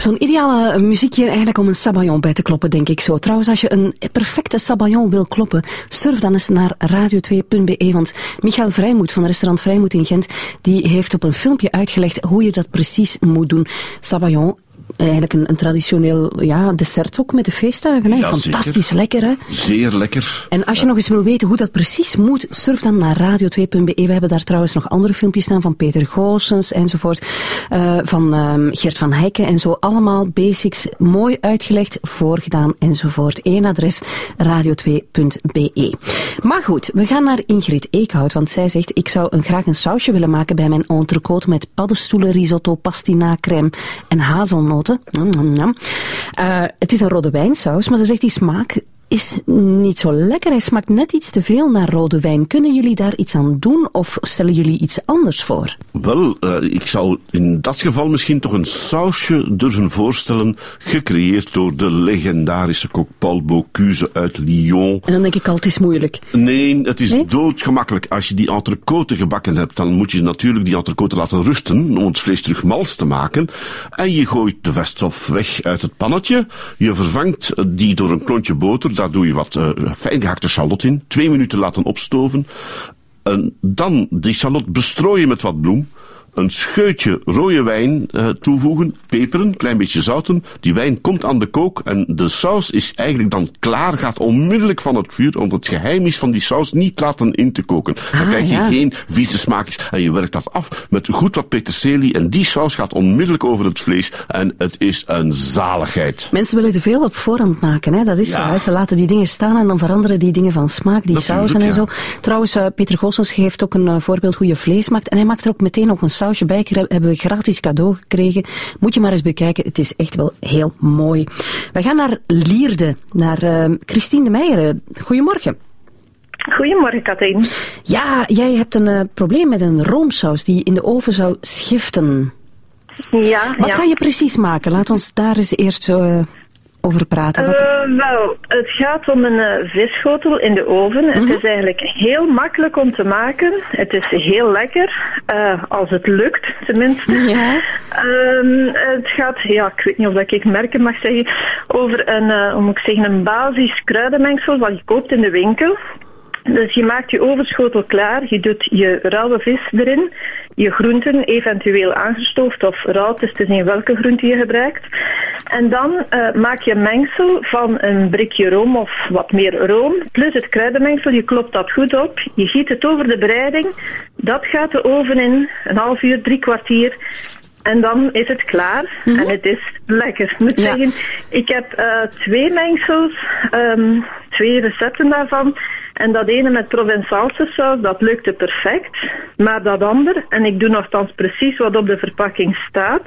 Zo'n ideale muziekje eigenlijk om een sabayon bij te kloppen, denk ik zo. Trouwens, als je een perfecte sabayon wil kloppen, surf dan eens naar radio2.be, want Michael Vrijmoed van restaurant Vrijmoed in Gent, die heeft op een filmpje uitgelegd hoe je dat precies moet doen. Sabayon, eigenlijk een, een traditioneel ja, dessert ook met de feestdagen. Hè? Ja, Fantastisch zeker. lekker, hè? Zeer lekker. En als je nog eens wil weten hoe dat precies moet, surf dan naar radio2.be. We hebben daar trouwens nog andere filmpjes staan van Peter Goossens enzovoort. eh, van ehm, Gert van Heijken en zo. Allemaal basics, mooi uitgelegd, voorgedaan enzovoort. Eén adres, radio2.be. Maar goed, we gaan naar Ingrid Eekhout, want zij zegt ik zou een, graag een sausje willen maken bij mijn entrecote met paddenstoelen, risotto, pastinakrem en nom. Eh, het is een rode wijnsaus, maar ze zegt die smaak is niet zo lekker. Hij smaakt net iets te veel naar rode wijn. Kunnen jullie daar iets aan doen of stellen jullie iets anders voor? Wel, eh, ik zou in dat geval misschien toch een sausje durven voorstellen, gecreëerd door de legendarische kok Paul Bocuse uit Lyon. En dan denk ik al, het is moeilijk. Nee, het is Nee? doodgemakkelijk. Als je die entrecote gebakken hebt, dan moet je natuurlijk die entrecote laten rusten om het vlees terug mals te maken. En je gooit de vetstof weg uit het pannetje. Je vervangt die door een klontje boter. Daar doe je wat eh fijn gehakte shallot in. Twee minuten laten opstoven. En dan die shallot bestrooien met wat bloem. Een scheutje rode wijn eh, toevoegen, peperen, klein beetje zouten. Die wijn komt aan de kook en de saus is eigenlijk dan klaar, gaat onmiddellijk van het vuur, want het geheim is van die saus niet laten in te koken. Dan Ah, krijg je ja. geen vieze smaakjes. En je werkt dat af met goed wat peterselie en die saus gaat onmiddellijk over het vlees en het is een zaligheid. Mensen willen te veel op voorhand maken, hè? dat is Ja. zo. Hè? Ze laten die dingen staan en dan veranderen die dingen van smaak, die sausen en ja. zo. Trouwens, eh, Peter Goossens geeft ook een eh, voorbeeld hoe je vlees maakt. En hij maakt er ook meteen nog een sausje bij. Hebben we gratis cadeau gekregen. Moet je maar eens bekijken. Het is echt wel heel mooi. We gaan naar Lierde, naar eh, Christine de Meijer. Eh, Goedemorgen. Goedemorgen, Katrien. Ja, jij hebt een eh, probleem met een roomsaus die in de oven zou schiften. Ja, Wat ja. ga je precies maken? Laat ons daar eens eerst eh, over praten. Wat- Eh, wel, het gaat om een eh, visschotel in de oven. Mhm. Het is eigenlijk heel makkelijk om te maken. Het is heel lekker, eh, als het lukt tenminste. Ehm, het gaat, ja, ik weet niet of dat ik merken mag zeggen, over een, hoe moet ik zeggen, een basis kruidenmengsel wat je koopt in de winkel. Dus je maakt je ovenschotel klaar, je doet je rauwe vis erin, je groenten eventueel aangestoofd of rauw, het is te zien welke groente je gebruikt. En dan eh, maak je een mengsel van een brikje room of wat meer room, plus het kruidenmengsel, je klopt dat goed op, je giet het over de bereiding, dat gaat de oven in, een half uur, drie kwartier. En dan is het klaar en het is lekker. Ik moet zeggen, ik heb eh, twee mengsels, ehm, twee recepten daarvan. En dat ene met Provençaalse saus, dat lukte perfect. Maar dat ander, en ik doe nogthans precies wat op de verpakking staat.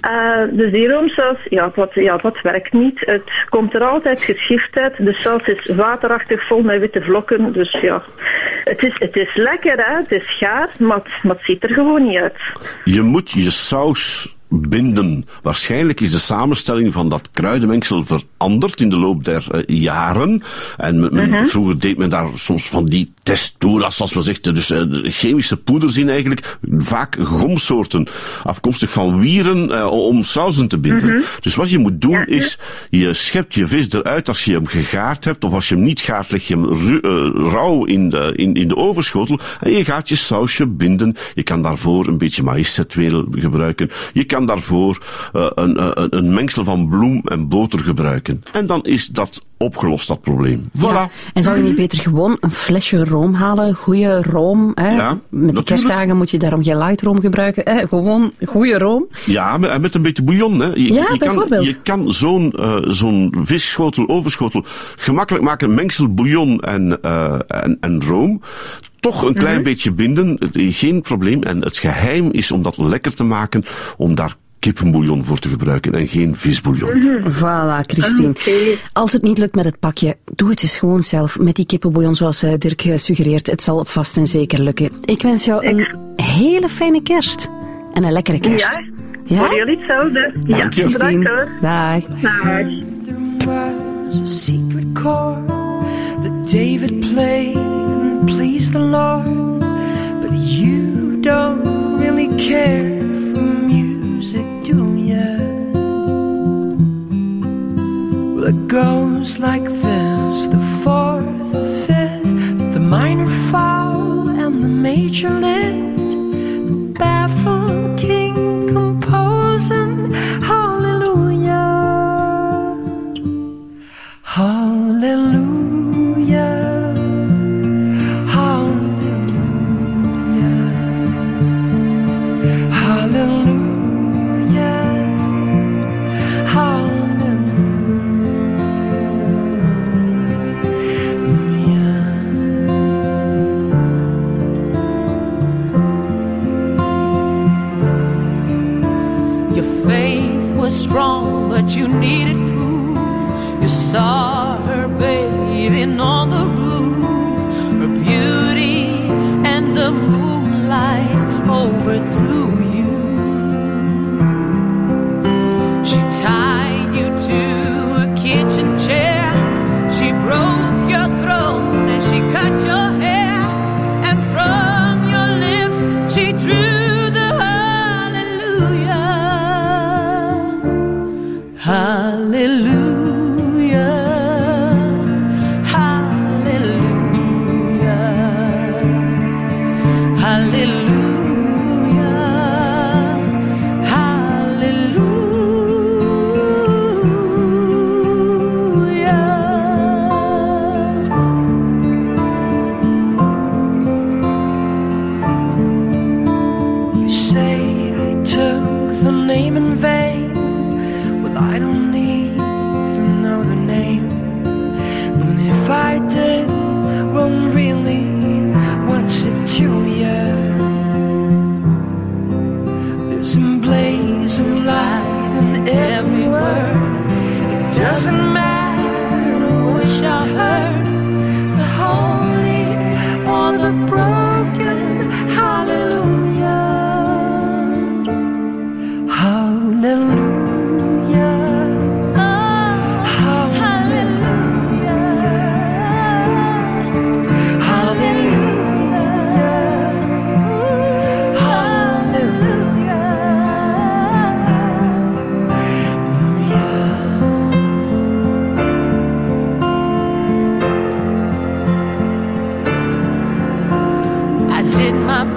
eh, de zeeroomsaus, ja dat, ja, dat werkt niet. Het komt er altijd geschift uit. De saus is waterachtig, vol met witte vlokken. Dus ja, het is, het is lekker, hè? het is gaar, maar maar het ziet er gewoon niet uit. Je moet je saus binden. Waarschijnlijk is de samenstelling van dat kruidenmengsel veranderd in de loop der eh, jaren. En men- Mhm. vroeger deed men daar soms van die testuras, zoals men zegt, dus eh, chemische poeders in eigenlijk, vaak gomsoorten, afkomstig van wieren, eh, om sauzen te binden. Mhm. Dus wat je moet doen is, je schept je vis eruit als je hem gegaard hebt, of als je hem niet gaart, leg je hem rauw in de, in, in de ovenschotel en je gaat je sausje binden. Je kan daarvoor een beetje maïszetwedel gebruiken. Je kan daarvoor eh, een, eh, een, een mengsel van bloem en boter gebruiken. En dan is dat opgelost, dat probleem. Voilà. Ja. En zou je niet beter gewoon een flesje room halen? Goede room. Hè? Ja, Met de natuurlijk. kerstdagen moet je daarom geen light room gebruiken. Hè? Gewoon goede room. Ja, met, met een beetje bouillon. Hè. Je, Ja, je kan, je kan zo'n zo'n visschotel, ovenschotel, gemakkelijk maken. Mengsel bouillon en, en, en room. Toch een klein Mhm. beetje binden, geen probleem. En het geheim is om dat lekker te maken, om daar kippenbouillon voor te gebruiken en geen visbouillon. Mhm. Voilà, Christine. Als het niet lukt met het pakje, doe het eens gewoon zelf met die kippenbouillon zoals eh, Dirk eh, suggereert. Het zal vast en zeker lukken. Ik wens jou een hele fijne kerst. En een lekkere kerst. Ja, voor jullie hetzelfde. Dank ja, je, Christine. bedankt hoor. Dag. Dag. was a secret chord that David played and pleased the Lord. But you don't really care for music, do ya? Well, it goes like this the fourth, the fifth, the minor fall, and the major lit. The baffled strong, but you needed proof. You saw her bathing on the roof, her beauty and the moonlight overthrew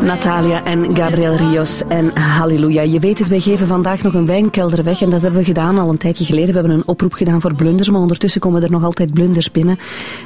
Natalia en Gabriel Rios en Halleluja. Je weet het, wij geven vandaag nog een wijnkelder weg en dat hebben we gedaan al een tijdje geleden. We hebben een oproep gedaan voor blunders, maar ondertussen komen er nog altijd blunders binnen.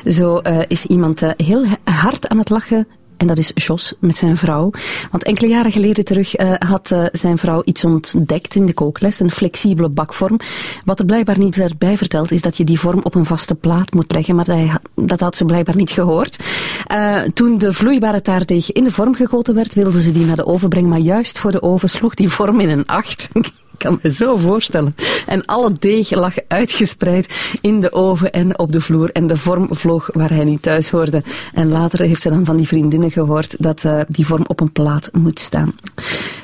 Zo eh, is iemand eh, heel hard aan het lachen en dat is Jos met zijn vrouw. Want enkele jaren geleden terug eh, had eh, zijn vrouw iets ontdekt in de kookles, een flexibele bakvorm. Wat er blijkbaar niet werd bijverteld, is dat je die vorm op een vaste plaat moet leggen, maar dat had ze blijkbaar niet gehoord. Eh, toen de vloeibare taartdeeg in de vorm gegoten werd, wilden ze die naar de oven brengen, maar juist voor de oven sloeg die vorm in een acht. Ik kan me zo voorstellen. En alle deeg lag uitgespreid in de oven en op de vloer. En de vorm vloog waar hij niet thuis hoorde. En later heeft ze dan van die vriendinnen gehoord dat eh, die vorm op een plaat moet staan.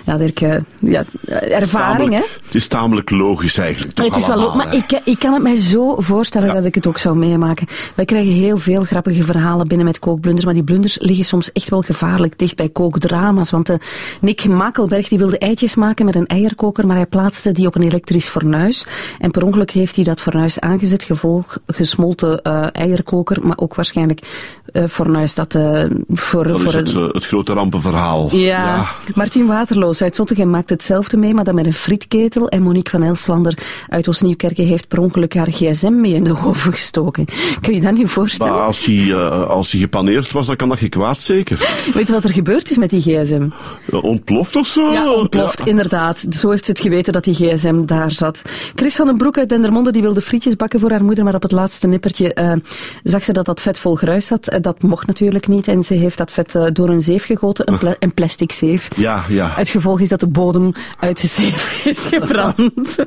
Ja, Dirk, eh, ja, ervaring, hè? Het is tamelijk logisch eigenlijk. Toch het is wel ook, maar ik, ik kan het mij zo voorstellen dat ik het ook zou meemaken. Wij krijgen heel veel grappige verhalen binnen met kookblunders, maar die blunders liggen soms echt wel gevaarlijk dicht bij kookdrama's. Want eh, Nick Makelberg die wilde eitjes maken met een eierkoker, maar hij plaatste die op een elektrisch fornuis. En per ongeluk heeft hij dat fornuis aangezet, gevolg gesmolten eh, eierkoker, maar ook waarschijnlijk eh fornuis dat eh, voor... Dat voor het, eh, het grote rampenverhaal. ja. Martien Waterloos uit Zottegem maakt hetzelfde mee, maar dan met een frietketel. En Monique van Elslander uit Oost-Nieuwkerken heeft per ongeluk haar gsm mee in de oven gestoken. Kun je dat nu voorstellen? Maar als hij, eh, als hij gepaneerd was, dan kan dat geen kwaad, zeker. Weet je wat er gebeurd is met die gsm? Eh, Ontploft of zo? Ja, ontploft, Ja. inderdaad. Zo heeft ze het geweten dat die gsm daar zat. Chris van den Broek uit Dendermonde die wilde frietjes bakken voor haar moeder, maar op het laatste nippertje eh, zag ze dat dat vet vol gruis zat. Dat mocht natuurlijk niet en ze heeft dat vet eh, door een zeef gegoten, een, pla- een plastic zeef. Ja, ja. Het gevolg is dat de bodem uit de zeef is gebrand.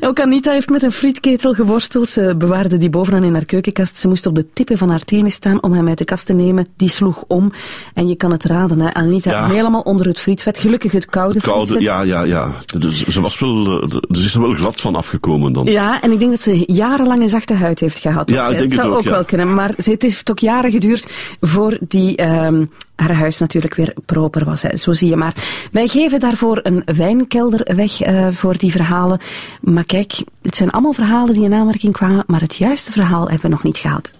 Ook Anita heeft met een frietketel geworsteld. Ze bewaarde die bovenaan in haar keukenkast. Ze moest op de tippen van haar tenen staan om hem uit de kast te nemen. Die sloeg om. En je kan het raden, hè. Anita Ja. helemaal onder het frietvet. Gelukkig het koude, Koude, frietvet. ja, ja, ja. Dus ze was wel, er is er wel glad van afgekomen dan. Ja, en ik denk dat ze jarenlang een zachte huid heeft gehad. Ja, ik denk het zou ook, ook ja. wel kunnen. Maar ze- heeft ook jaren geduurd voor die, ehm, haar huis natuurlijk weer proper was. Hè. Zo zie je maar. Wij geven daarvoor een wijnkelder weg eh, voor die verhalen. Maar kijk, het zijn allemaal verhalen die in aanmerking kwamen, maar het juiste verhaal hebben we nog niet gehad.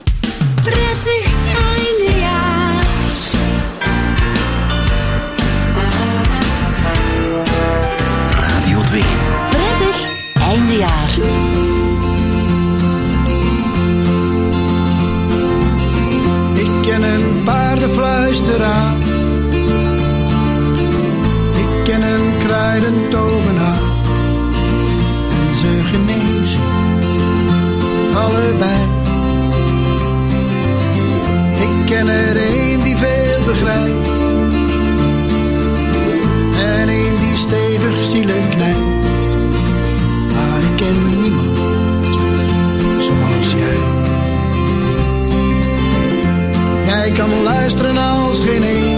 Prettig Ik ken een kruidentovenaar. En ze genezen allebei. Ik ken er een die veel begrijpt. En een die stevig zielen knijpt. Maar ik ken niemand zoals jij. Jij kan luisteren als geen een.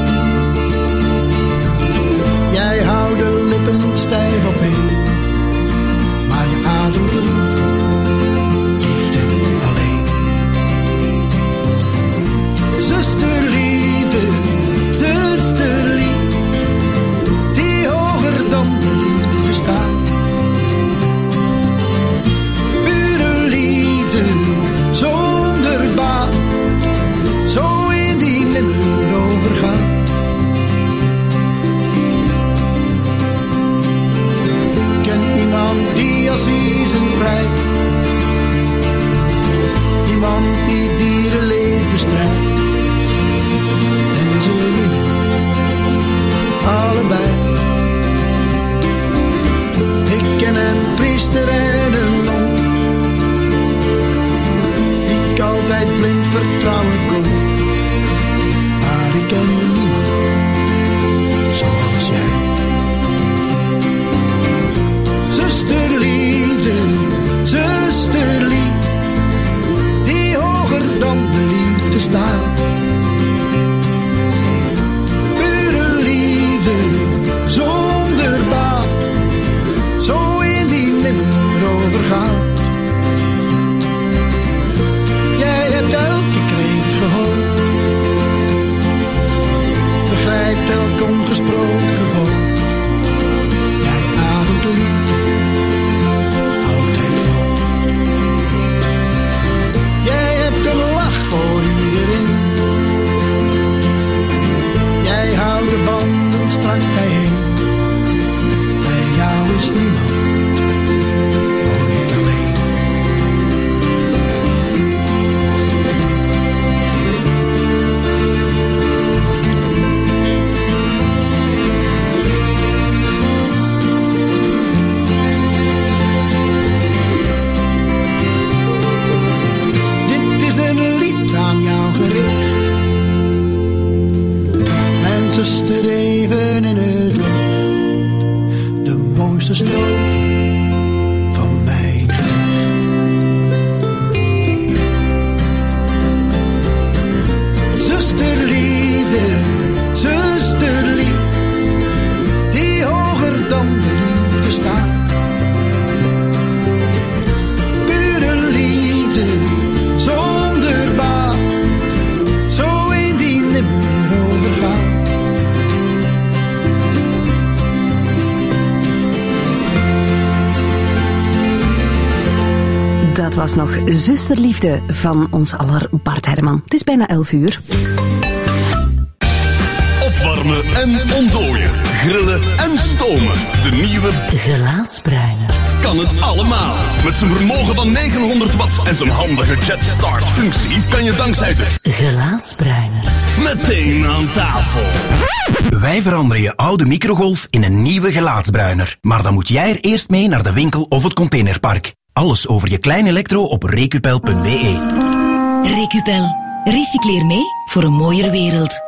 Zusterliefde van ons aller Bart Herman. Het is bijna 11 uur. Opwarmen en ontdooien. Grillen en stomen. De nieuwe Gelaatsbruiner. kan het allemaal. Met zijn vermogen van 900 watt en zijn handige jet start functie kan je dankzij de Gelaatsbruiner. meteen aan tafel. Wij veranderen je oude microgolf in een nieuwe gelaatsbruiner. Maar dan moet jij er eerst mee naar de winkel of het containerpark. Alles over je klein elektro op recupel.be. Recupel. Recycleer mee voor een mooiere wereld.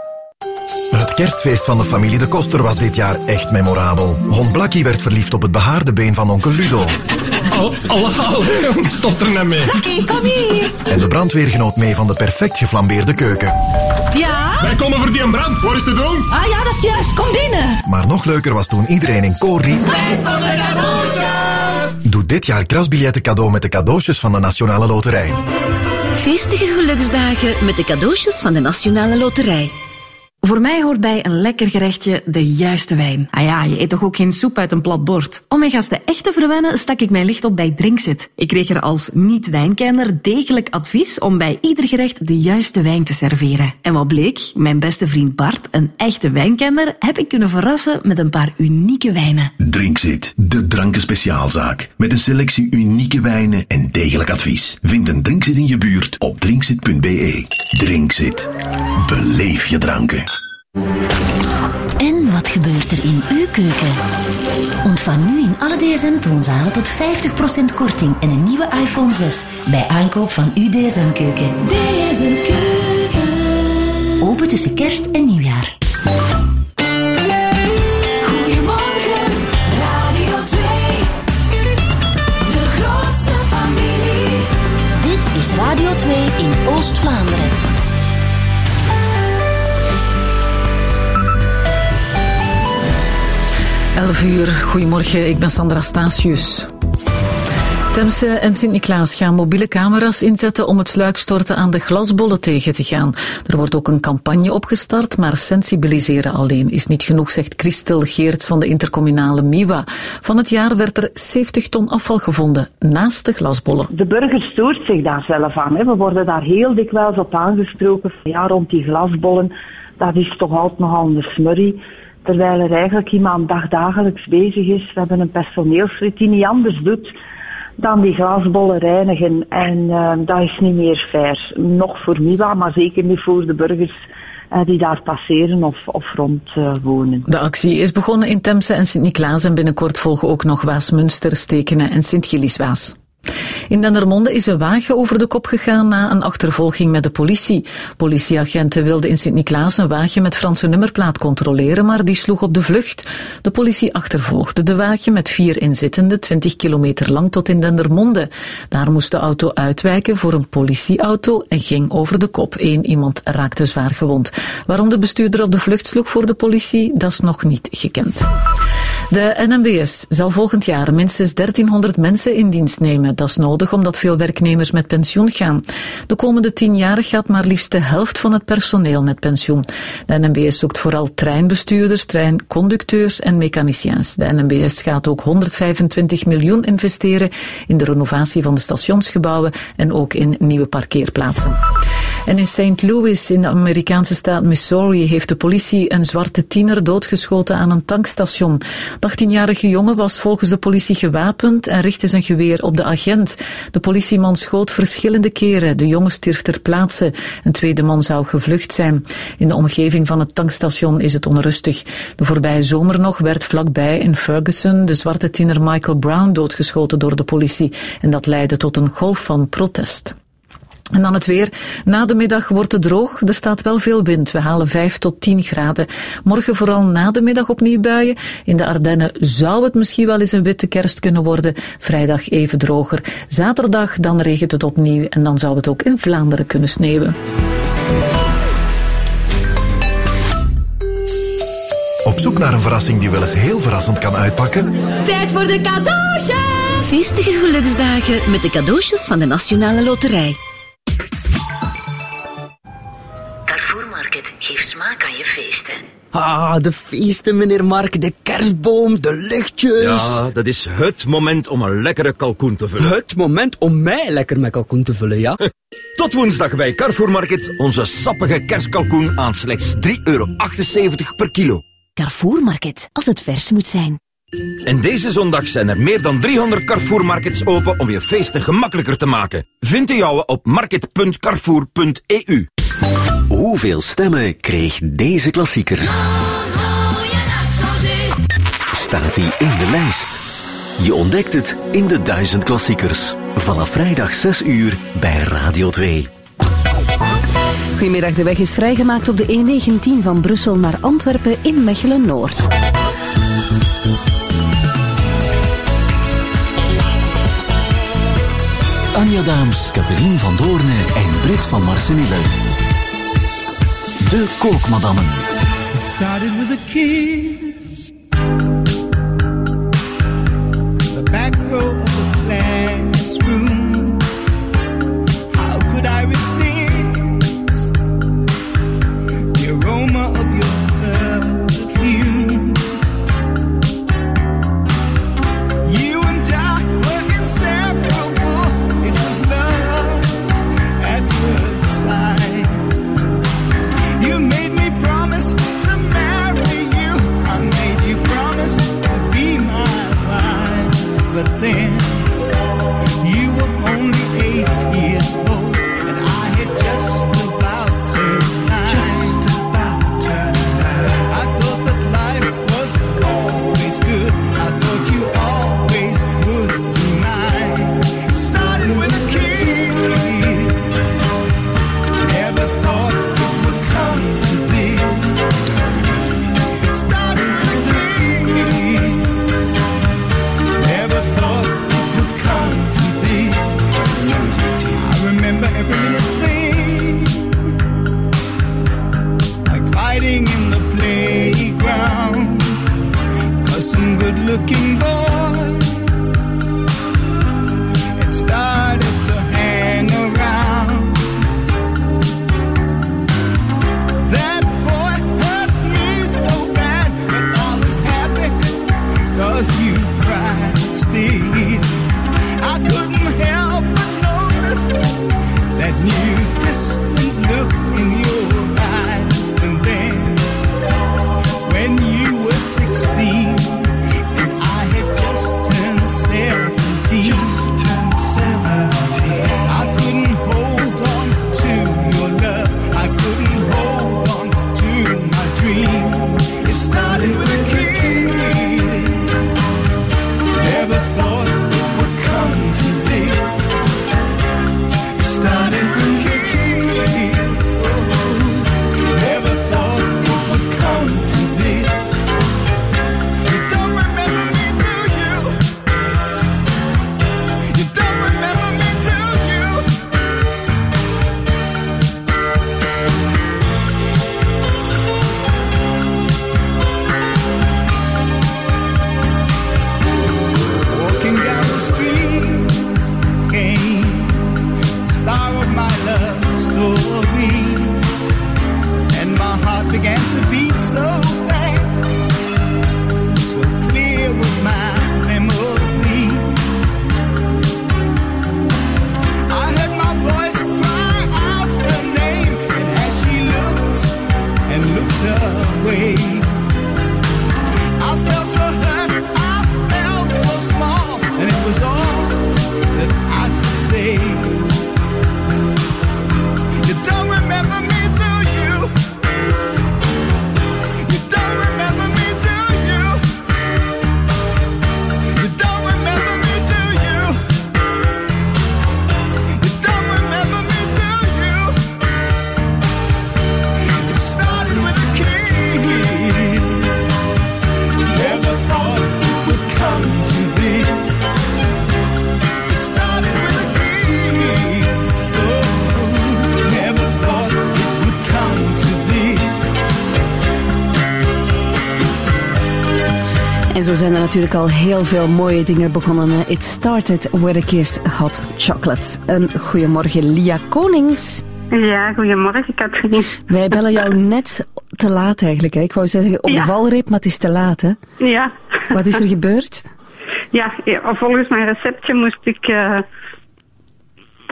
Het kerstfeest van de familie De Koster was dit jaar echt memorabel. Hond Blakkie werd verliefd op het behaarde been van onkel Ludo. Alle, alle, stop er net mee. Oké, kom hier. En de brandweer genoot mee van de perfect geflambeerde keuken. Ja? Wij komen voor die een brand. Wat is te doen? Ah ja, dat is juist. Kom binnen. Maar nog leuker was toen iedereen in koor riep... van de cadeautjes. Dit jaar krasbiljetten cadeau met de cadeautjes van de Nationale Loterij. Feestige geluksdagen met de cadeautjes van de Nationale Loterij. Voor mij hoort bij een lekker gerechtje de juiste wijn. Ah ja, je eet toch ook geen soep uit een plat bord? Om mijn gasten echt te verwennen, stak ik mijn licht op bij Drinksit. Ik kreeg er als niet-wijnkenner degelijk advies om bij ieder gerecht de juiste wijn te serveren. En wat bleek? Mijn beste vriend Bart, een echte wijnkenner, heb ik kunnen verrassen met een paar unieke wijnen. Drinkzit, de drankenspeciaalzaak. Met een selectie unieke wijnen en degelijk advies. Vind een Drinkzit in je buurt op drinkzit.be. Drinkzit. Beleef je dranken. En wat gebeurt er in uw keuken? Ontvang nu in alle DSM-toonzalen tot 50% korting en een nieuwe iPhone 6 bij aankoop van uw DSM-keuken. DSM-keuken. Open tussen kerst en nieuwjaar. Goedemorgen, Radio 2. De grootste familie. Dit is Radio 2 in Oost-Vlaanderen. Elf uur, goedemorgen, ik ben Sandra Statius. Temse en Sint-Niklaas gaan mobiele camera's inzetten om het sluikstorten aan de glasbollen tegen te gaan. Er wordt ook een campagne opgestart, maar sensibiliseren alleen is niet genoeg, zegt Christel Geerts van de intercommunale MIWA. Van het jaar werd er 70 ton afval gevonden naast de glasbollen. De burger stoort zich daar zelf aan. Hè. We worden daar heel dikwijls op aangesproken. Ja, rond die glasbollen, dat is toch altijd nogal een smurrie. Terwijl er eigenlijk iemand dagdagelijks bezig is. We hebben een personeelslid die niet anders doet dan die glasbollen reinigen. En eh, dat is niet meer fair. Nog voor MIWA, maar zeker niet voor de burgers eh, die daar passeren of, of rond eh, wonen. De actie is begonnen in Temse en Sint-Niklaas en binnenkort volgen ook nog Waasmunster, Stekenen en Sint-Gilliswaas. In Dendermonde is een wagen over de kop gegaan na een achtervolging met de politie. Politieagenten wilden in Sint-Niklaas een wagen met Franse nummerplaat controleren, maar die sloeg op de vlucht. De politie achtervolgde de wagen met vier inzittenden, 20 kilometer lang tot in Dendermonde. Daar moest de auto uitwijken voor een politieauto en ging over de kop. Eén iemand raakte zwaar gewond. Waarom de bestuurder op de vlucht sloeg voor de politie, dat is nog niet gekend. De NMBS zal volgend jaar minstens 1300 mensen in dienst nemen. Dat is nodig omdat veel werknemers met pensioen gaan. De komende tien jaar gaat maar liefst de helft van het personeel met pensioen. De NMBS zoekt vooral treinbestuurders, treinconducteurs en mechaniciens. De NMBS gaat ook 125 miljoen investeren in de renovatie van de stationsgebouwen en ook in nieuwe parkeerplaatsen. En in St. Louis, in de Amerikaanse staat Missouri, heeft de politie een zwarte tiener doodgeschoten aan een tankstation. De 18-jarige jongen was volgens de politie gewapend en richtte zijn geweer op de agent. De politieman schoot verschillende keren. De jongen stierf ter plaatse. Een tweede man zou gevlucht zijn. In de omgeving van het tankstation is het onrustig. De voorbije zomer nog werd vlakbij in Ferguson de zwarte tiener Michael Brown doodgeschoten door de politie. En dat leidde tot een golf van protest. En dan het weer. Na de middag wordt het droog. Er staat wel veel wind. We halen 5 tot 10 graden. Morgen vooral na de middag opnieuw buien. In de Ardennen zou het misschien wel eens een witte kerst kunnen worden. Vrijdag even droger. Zaterdag dan regent het opnieuw. En dan zou het ook in Vlaanderen kunnen sneeuwen. Op zoek naar een verrassing die wel eens heel verrassend kan uitpakken? Tijd voor de cadeautjes! Feestige geluksdagen met de cadeautjes van de Nationale Loterij. Carrefour Market geeft smaak aan je feesten. Ah, de feesten, meneer Mark, de kerstboom, de lichtjes. Ja, dat is het moment om een lekkere kalkoen te vullen. Het moment om mij lekker met kalkoen te vullen, ja? Tot woensdag bij Carrefour Market onze sappige kerstkalkoen aan slechts 3,78 euro per kilo. Carrefour Market, als het vers moet zijn. En deze zondag zijn er meer dan 300 Carrefour Markets open om je feesten gemakkelijker te maken. Vind de jouwe op market.carrefour.eu. Hoeveel stemmen kreeg deze klassieker? Staat hij in de lijst? Je ontdekt het in de duizend klassiekers. Vanaf vrijdag 6 uur bij Radio 2. Goedemiddag, de weg is vrijgemaakt op de E19 van Brussel naar Antwerpen in Mechelen-Noord. Anja Daams, Catherine van Doorne en Brit van Marsenille. De. It started with a kiss. The back row of the classroom. looking natuurlijk al heel veel mooie dingen begonnen. It started with a kiss hot chocolate. Een goedemorgen, Lia Konings. Ja, goedemorgen, Katrien. Wij bellen jou net te laat eigenlijk. Hè. Ik wou zeggen op de Ja. valreep, maar het is te laat. Hè. Ja. Wat is er gebeurd? Ja, volgens mijn receptje moest ik eh,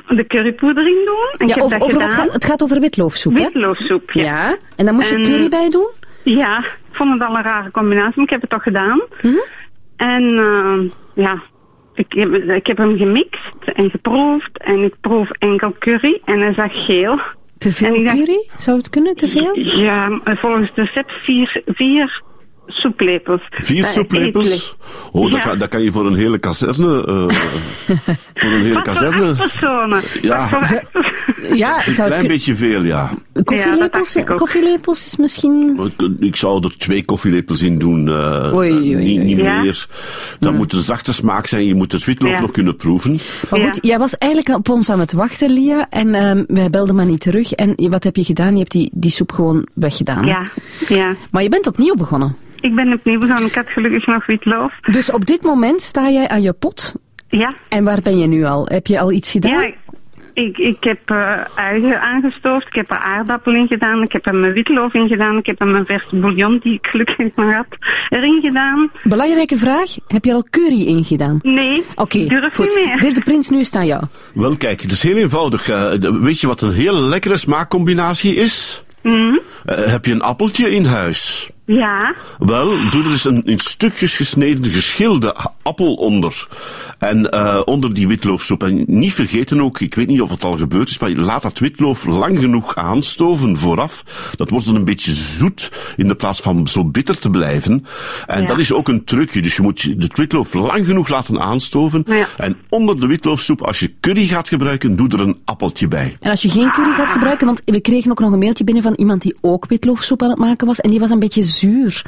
de currypoeder in doen. En Ja, over, wat gaat, het gaat over witloofsoep, hè? Witloofsoep, ja. Ja, en dan moest je curry bij doen? Ja, ik vond het al een rare combinatie, maar ik heb het toch gedaan. Mhm. En eh, ja, ik heb, ik heb hem gemixt en geproefd. En ik proef enkel curry en hij zag geel. Te veel dacht- curry? Zou het kunnen, te veel? Ja, volgens het recept vier, vier soeplepels. Vier Eh, soeplepels? Oh, dat, kan, dat kan je voor een hele kazerne... eh, voor een hele kazerne... personen? Ja. Ja, Een het klein beetje veel, ja. Koffielepels, koffielepels is misschien... Ik zou er twee koffielepels in doen. eh, Oei, oei, niet oei. niet Ja? meer. Dat moet een zachte smaak zijn. Je moet het witloof Ja. nog kunnen proeven. Maar goed, jij was eigenlijk op ons aan het wachten, Lia. En ehm, wij belden maar niet terug. En wat heb je gedaan? Je hebt die, die soep gewoon weggedaan. Ja, ja. Maar je bent opnieuw begonnen. Ik ben opnieuw begonnen. Ik had gelukkig nog witloof. Dus op dit moment sta jij aan je pot. Ja. En waar ben je nu al? Heb je al iets gedaan? Ja, ik, ik heb eh uien aangestoofd. Ik heb er aardappel in gedaan. Ik heb er mijn witloof in gedaan. Ik heb er mijn vers bouillon, die ik gelukkig nog had, erin gedaan. Belangrijke vraag. Heb je al curry ingedaan? Nee, Oké, durf goed. niet meer. Dit de prins, nu is het aan jou. Wel, kijk, het is heel eenvoudig. Eh, weet je wat een hele lekkere smaakcombinatie is? Eh, heb je een appeltje in huis? Ja, Wel, doe er eens een in stukjes gesneden geschilde appel onder. En eh, onder die witloofsoep. En niet vergeten ook, ik weet niet of het al gebeurd is, maar je laat dat witloof lang genoeg aanstoven vooraf. Dat wordt dan een beetje zoet in de plaats van zo bitter te blijven. En Ja. dat is ook een trucje. Dus je moet het witloaf lang genoeg laten aanstoven. Ja. En onder de witloofsoep, als je curry gaat gebruiken, doe er een appeltje bij. En als je geen curry gaat gebruiken, want we kregen ook nog een mailtje binnen van iemand die ook witloofsoep aan het maken was. En die was een beetje zuur.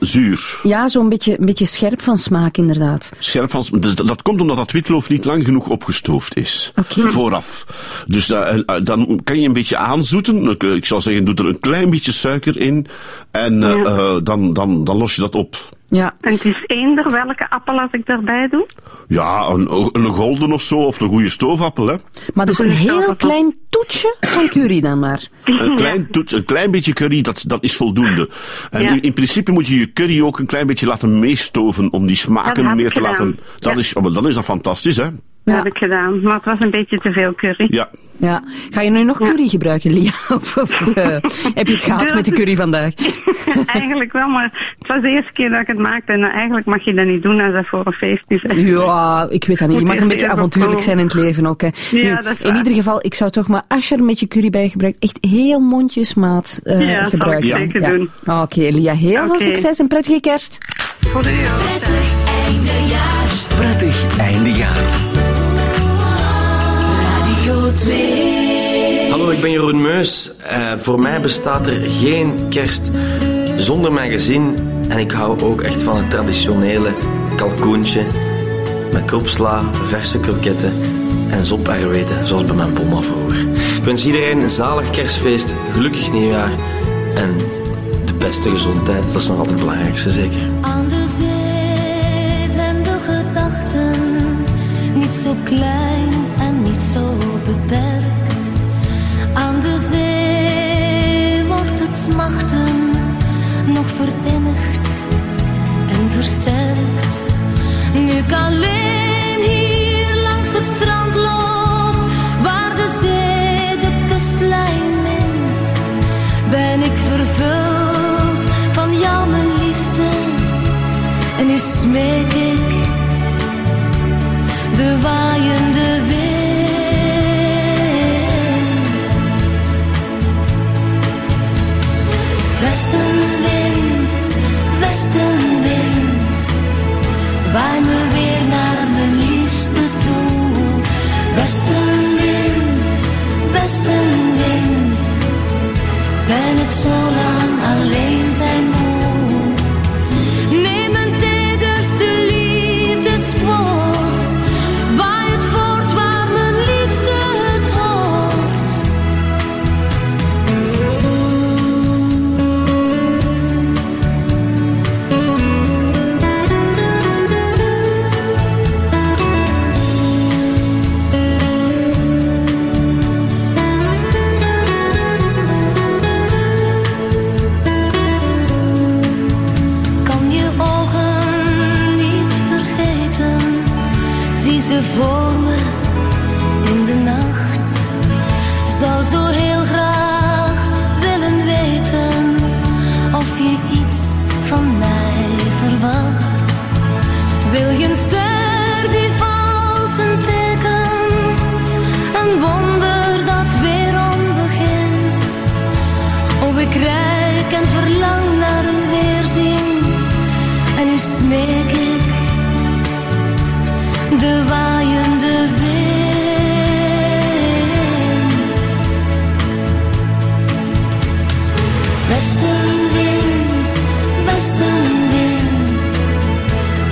Zuur. Ja, zo'n beetje, een beetje scherp van smaak, inderdaad. Scherp van, dus dat, dat komt omdat dat witloof niet lang genoeg opgestoofd is. Oké. Vooraf. Dus eh, eh, dan kan je een beetje aanzoeten. Ik, eh, zou zeggen, doe er een klein beetje suiker in. En eh, Ja. eh, dan, dan, dan los je dat op. Ja. en het is eender welke appel als ik daarbij doe. Ja, een, een golden of zo, of een goede stoofappel. Hè. Maar dus een heel klein toetje van curry dan maar. Een klein, toets, een klein beetje curry, dat, dat is voldoende. En Ja. in, in principe moet je je curry ook een klein beetje laten meestoven om die smaken meer te laten. Dat Ja. is, oh, dan is dat fantastisch, hè? Dat heb ik gedaan, maar het was een beetje te veel curry. Ja. Ja. Ga je nu nog curry gebruiken, Lia? Of, of, eh, heb je het gehad met de curry vandaag? eigenlijk wel, maar het was de eerste keer dat ik het maakte. En eigenlijk mag je dat niet doen als dat voor een feest is. Ja, ik weet dat niet. Je mag een beetje avontuurlijk zijn in het leven ook. Hè. Ja, Nu, dat is in waar. ieder geval, ik zou toch maar als je er een beetje curry bij gebruikt, echt heel mondjesmaat eh Ja, gebruiken. ik zeker Ja. doen. Oké, Lia, heel Oké. veel succes en prettige kerst. Prettig eindejaar. Radio 2. Hallo, ik ben Jeroen Meus. Eh, voor mij bestaat er geen kerst zonder mijn gezin. En ik hou ook echt van het traditionele kalkoentje met kropsla, verse kroketten en zoparweten, zoals bij mijn bomma vroeger. Ik wens iedereen een zalig kerstfeest, gelukkig nieuwjaar en de beste gezondheid. Dat is nog altijd het belangrijkste, zeker. Aan de zee zijn de gedachten niet zo klein Nu ik alleen hier langs het strand loop, waar de zee de kustlijn mint, ben ik vervuld van jou, mijn liefste. En nu smeek ik de waaiende wind. Westenwind, westenwind, waai me weer naar mijn liefste toe. Westenwind, westenwind, ben het zo lang alleen zijn.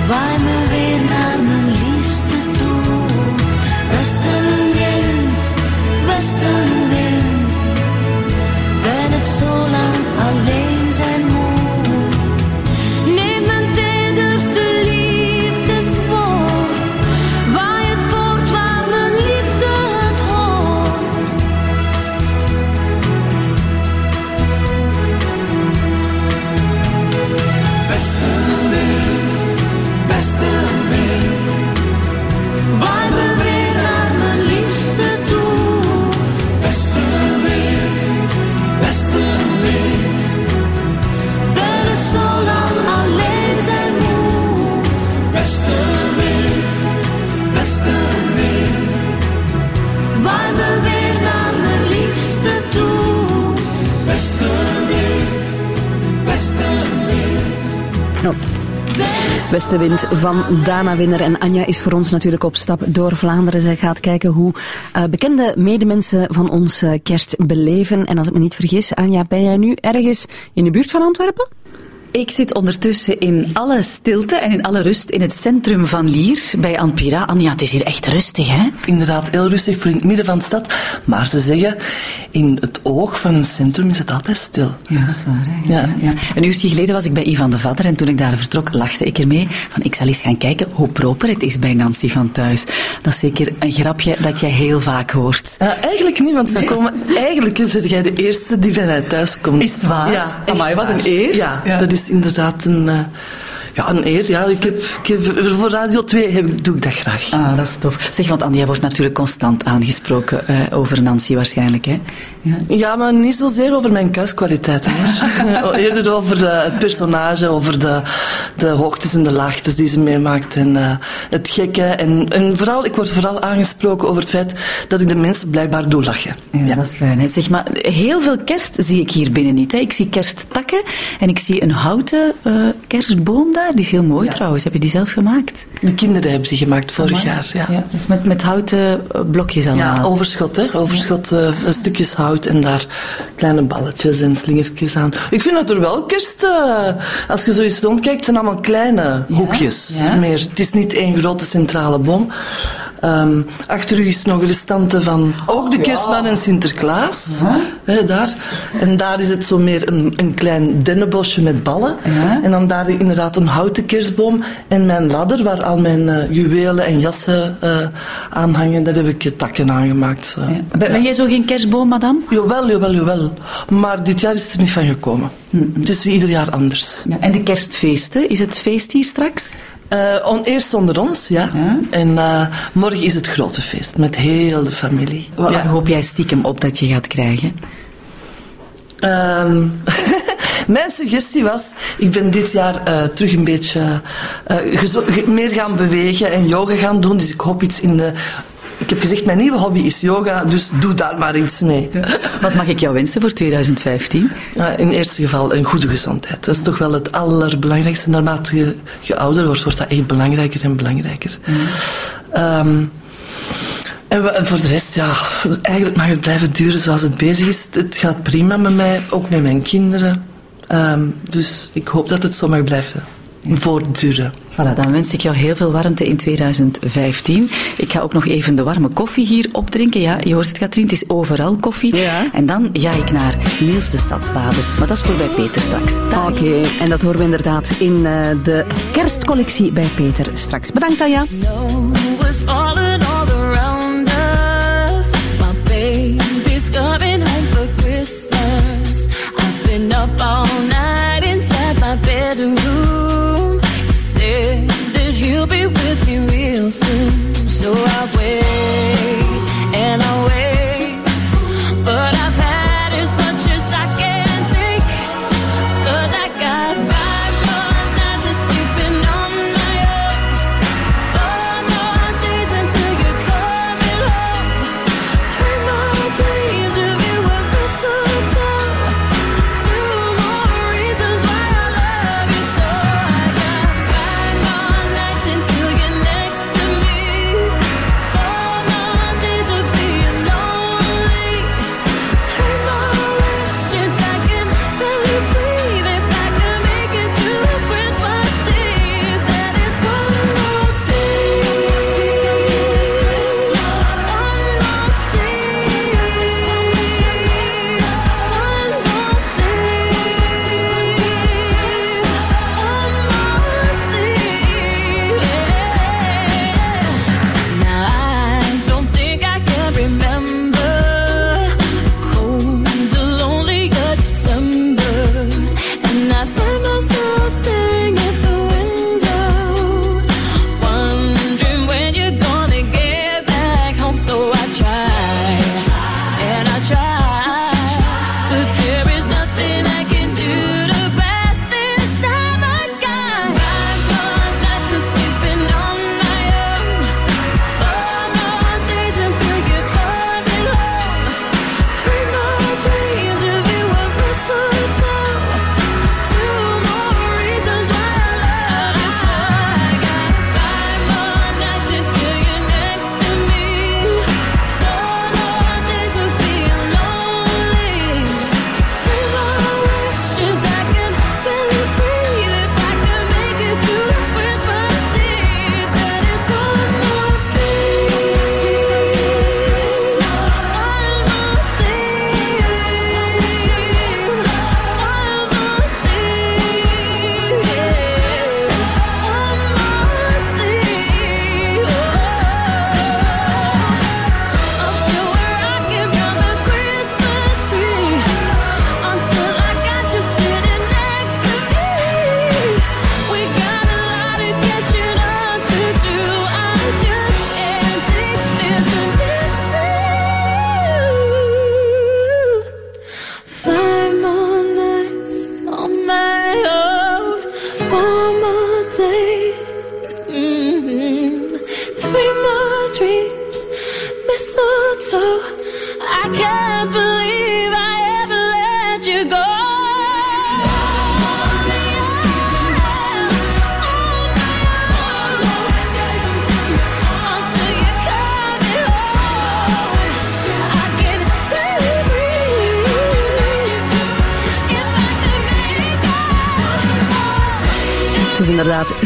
Waai Beste wind van Dana Winner. En Anja is voor ons natuurlijk op stap door Vlaanderen. Zij gaat kijken hoe eh, bekende medemensen van ons eh, kerst beleven. En als ik me niet vergis, Anja, ben jij nu ergens in de buurt van Antwerpen? Ik zit ondertussen in alle stilte en in alle rust in het centrum van Lier bij Anpira. Anja, het is hier echt rustig, hè? Inderdaad, heel rustig voor in het midden van de stad. Maar ze zeggen, in het oog van een centrum is het altijd stil. Ja, dat is waar. Hè? Ja. Ja. Een uurtje geleden was ik bij Ivan de Vadder en toen ik daar vertrok, lachte ik ermee van ik zal eens gaan kijken hoe proper het is bij Nancy van thuis. Dat is zeker een grapje dat jij heel vaak hoort. Eh, eigenlijk niet, want ze komen, eigenlijk is jij de eerste die bij mij thuis komt. Is het waar? Ja, Amai, wat een eer. Ja, Ja. dat is inderdaad een, eh, ja, een eer. Ja. Ik heb, ik heb, voor Radio 2 heb, doe ik dat graag. Ah, dat is tof. Zeg, want Andy, jij wordt natuurlijk constant aangesproken eh, over Nancy waarschijnlijk, hè? Ja, maar niet zozeer over mijn kuiskwaliteiten. Hoor. Eerder over eh, het personage, over de, de hoogtes en de laagtes die ze meemaakt. En eh, het gekke. En, en vooral, ik word vooral aangesproken over het feit dat ik de mensen blijkbaar doe lachen. Ja, dat is fijn. Hè? Zeg maar, heel veel kerst zie ik hier binnen niet. Hè? Ik zie kersttakken en ik zie een houten kerstboom daar. Die is heel mooi trouwens. Heb je die zelf gemaakt? De kinderen hebben die gemaakt vorig Amai. jaar. Ja. Ja, dus met, met houten eh, blokjes allemaal. Ja, overschot, hè? Overschot, eh, stukjes hout en daar kleine balletjes en slingertjes aan. Ik vind dat er wel kerst, eh, als je zo eens rondkijkt, zijn allemaal kleine hoekjes. Meer. Het is niet één grote centrale boom. Ehm, achter u is nog restanten van ook de kerstman en Sinterklaas. Daar. En daar is het zo meer een, een klein dennenbosje met ballen. En dan daar inderdaad een houten kerstboom. En mijn ladder, waar al mijn eh, juwelen en jassen eh, aan hangen, daar heb ik takken aangemaakt. eh. Ben, ben jij zo geen kerstboom, madame? Jawel, jawel, jawel. Maar dit jaar is het er niet van gekomen. Het is ieder jaar anders. Ja, en de kerstfeesten, is het feest hier straks? Eh, on, eerst onder ons, ja. En eh, morgen is het grote feest met heel de familie. Waar hoop jij stiekem op dat je gaat krijgen? Ehm, mijn suggestie was, ik ben dit jaar eh, terug een beetje meer gaan bewegen en yoga gaan doen. Dus ik hoop iets in de... Ik heb gezegd, mijn nieuwe hobby is yoga, dus doe daar maar iets mee. Wat mag ik jou wensen voor 2015? Ja, in eerste geval een goede gezondheid. Dat is toch wel het allerbelangrijkste. Naarmate je, je ouder wordt, wordt dat echt belangrijker en belangrijker. Ehm, en, we- en voor de rest, ja, eigenlijk mag het blijven duren zoals het bezig is. Het gaat prima met mij, ook met mijn kinderen. Ehm, dus ik hoop dat het zo mag blijven voortduren. Voilà, dan wens ik jou heel veel warmte in 2015. Ik ga ook nog even de warme koffie hier opdrinken. Ja, je hoort het, Katrien, het is overal koffie. En dan ga ik naar Niels de Stadsbader. Maar dat is voor bij Peter straks. Oké, en dat horen we inderdaad in eh, de kerstcollectie bij Peter straks. Bedankt, Anja. Snow was falling all around us. My baby's coming home for Christmas. I've been up all soon. So I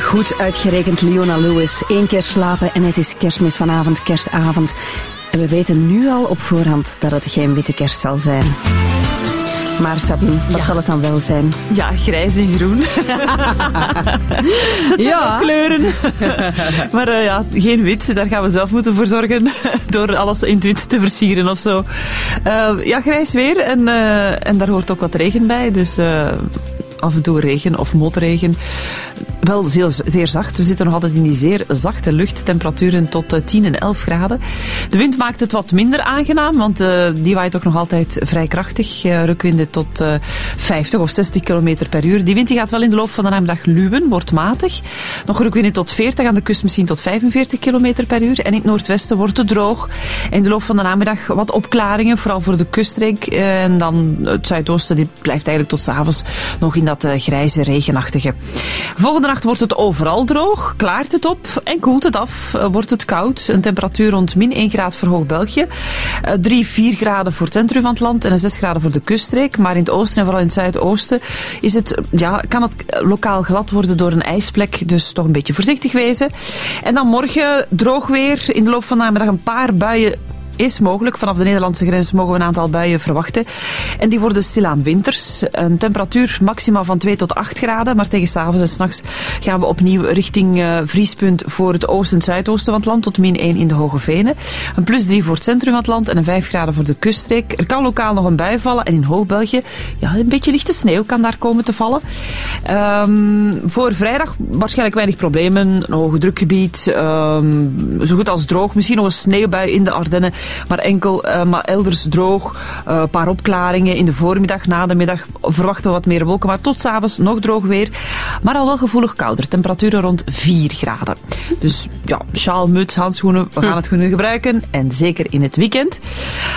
goed uitgerekend, Leona Lewis. Eén keer slapen en het is kerstmis vanavond, kerstavond. En we weten nu al op voorhand dat het geen witte kerst zal zijn. Maar Sabine, wat zal het dan wel zijn? Ja, grijs en groen. dat zijn Ja. kleuren. maar eh, ja, geen wit. Daar gaan we zelf moeten voor zorgen. Door alles in het wit te versieren of zo. Eh, ja, grijs weer. En, eh, en daar hoort ook wat regen bij. Dus af en toe regen of motregen. Wel zeer, zeer zacht. We zitten nog altijd in die zeer zachte lucht. Temperaturen tot eh, 10 en 11 graden. De wind maakt het wat minder aangenaam, want eh, die waait ook nog altijd vrij krachtig. Eh, rukwinden tot eh, 50 of 60 km per uur. Die wind die gaat wel in de loop van de namiddag luwen, wordt matig. Nog rukwinden tot 40, aan de kust misschien tot 45 km per uur. En in het noordwesten wordt het droog. In de loop van de namiddag wat opklaringen, vooral voor de kuststreek. Eh, En dan het zuidoosten, die blijft eigenlijk tot 's avonds nog in dat eh, grijze, regenachtige. Volgende nacht wordt het overal droog, klaart het op en koelt het af. Eh, wordt het koud, een temperatuur rond min 1 graad voor Hoog-België. 3, 4 graden voor het centrum van het land en 6 graden voor de kuststreek. Maar in het oosten en vooral in het zuidoosten is het, ja, kan het eh, lokaal glad worden door een ijsplek. Dus toch een beetje voorzichtig wezen. En dan morgen droog weer. In de loop van de namiddag een paar buien is mogelijk. Vanaf de Nederlandse grens mogen we een aantal buien verwachten. En die worden stilaan winters. Een temperatuur maximaal van 2 tot 8 graden. Maar tegen s'avonds en s'nachts gaan we opnieuw richting eh, vriespunt voor het oosten en zuidoosten van het land. Tot min 1 in de Hoge Venen. Een plus 3 voor het centrum van het land en een 5 graden voor de kuststreek. Er kan lokaal nog een bui vallen. En in Hoog-België, ja, een beetje lichte sneeuw kan daar komen te vallen. Ehm, voor vrijdag waarschijnlijk weinig problemen. Een hoge drukgebied. ehm, zo goed als droog. Misschien nog een sneeuwbui in de Ardennen. Maar enkel, eh, maar elders droog. Eh, Een paar opklaringen in de voormiddag. Na de middag verwachten we wat meer wolken. Maar tot s'avonds nog droog weer. Maar al wel gevoelig kouder. Temperaturen rond 4 graden. Dus ja, sjaal, muts, handschoenen. We gaan het kunnen gebruiken. En zeker in het weekend.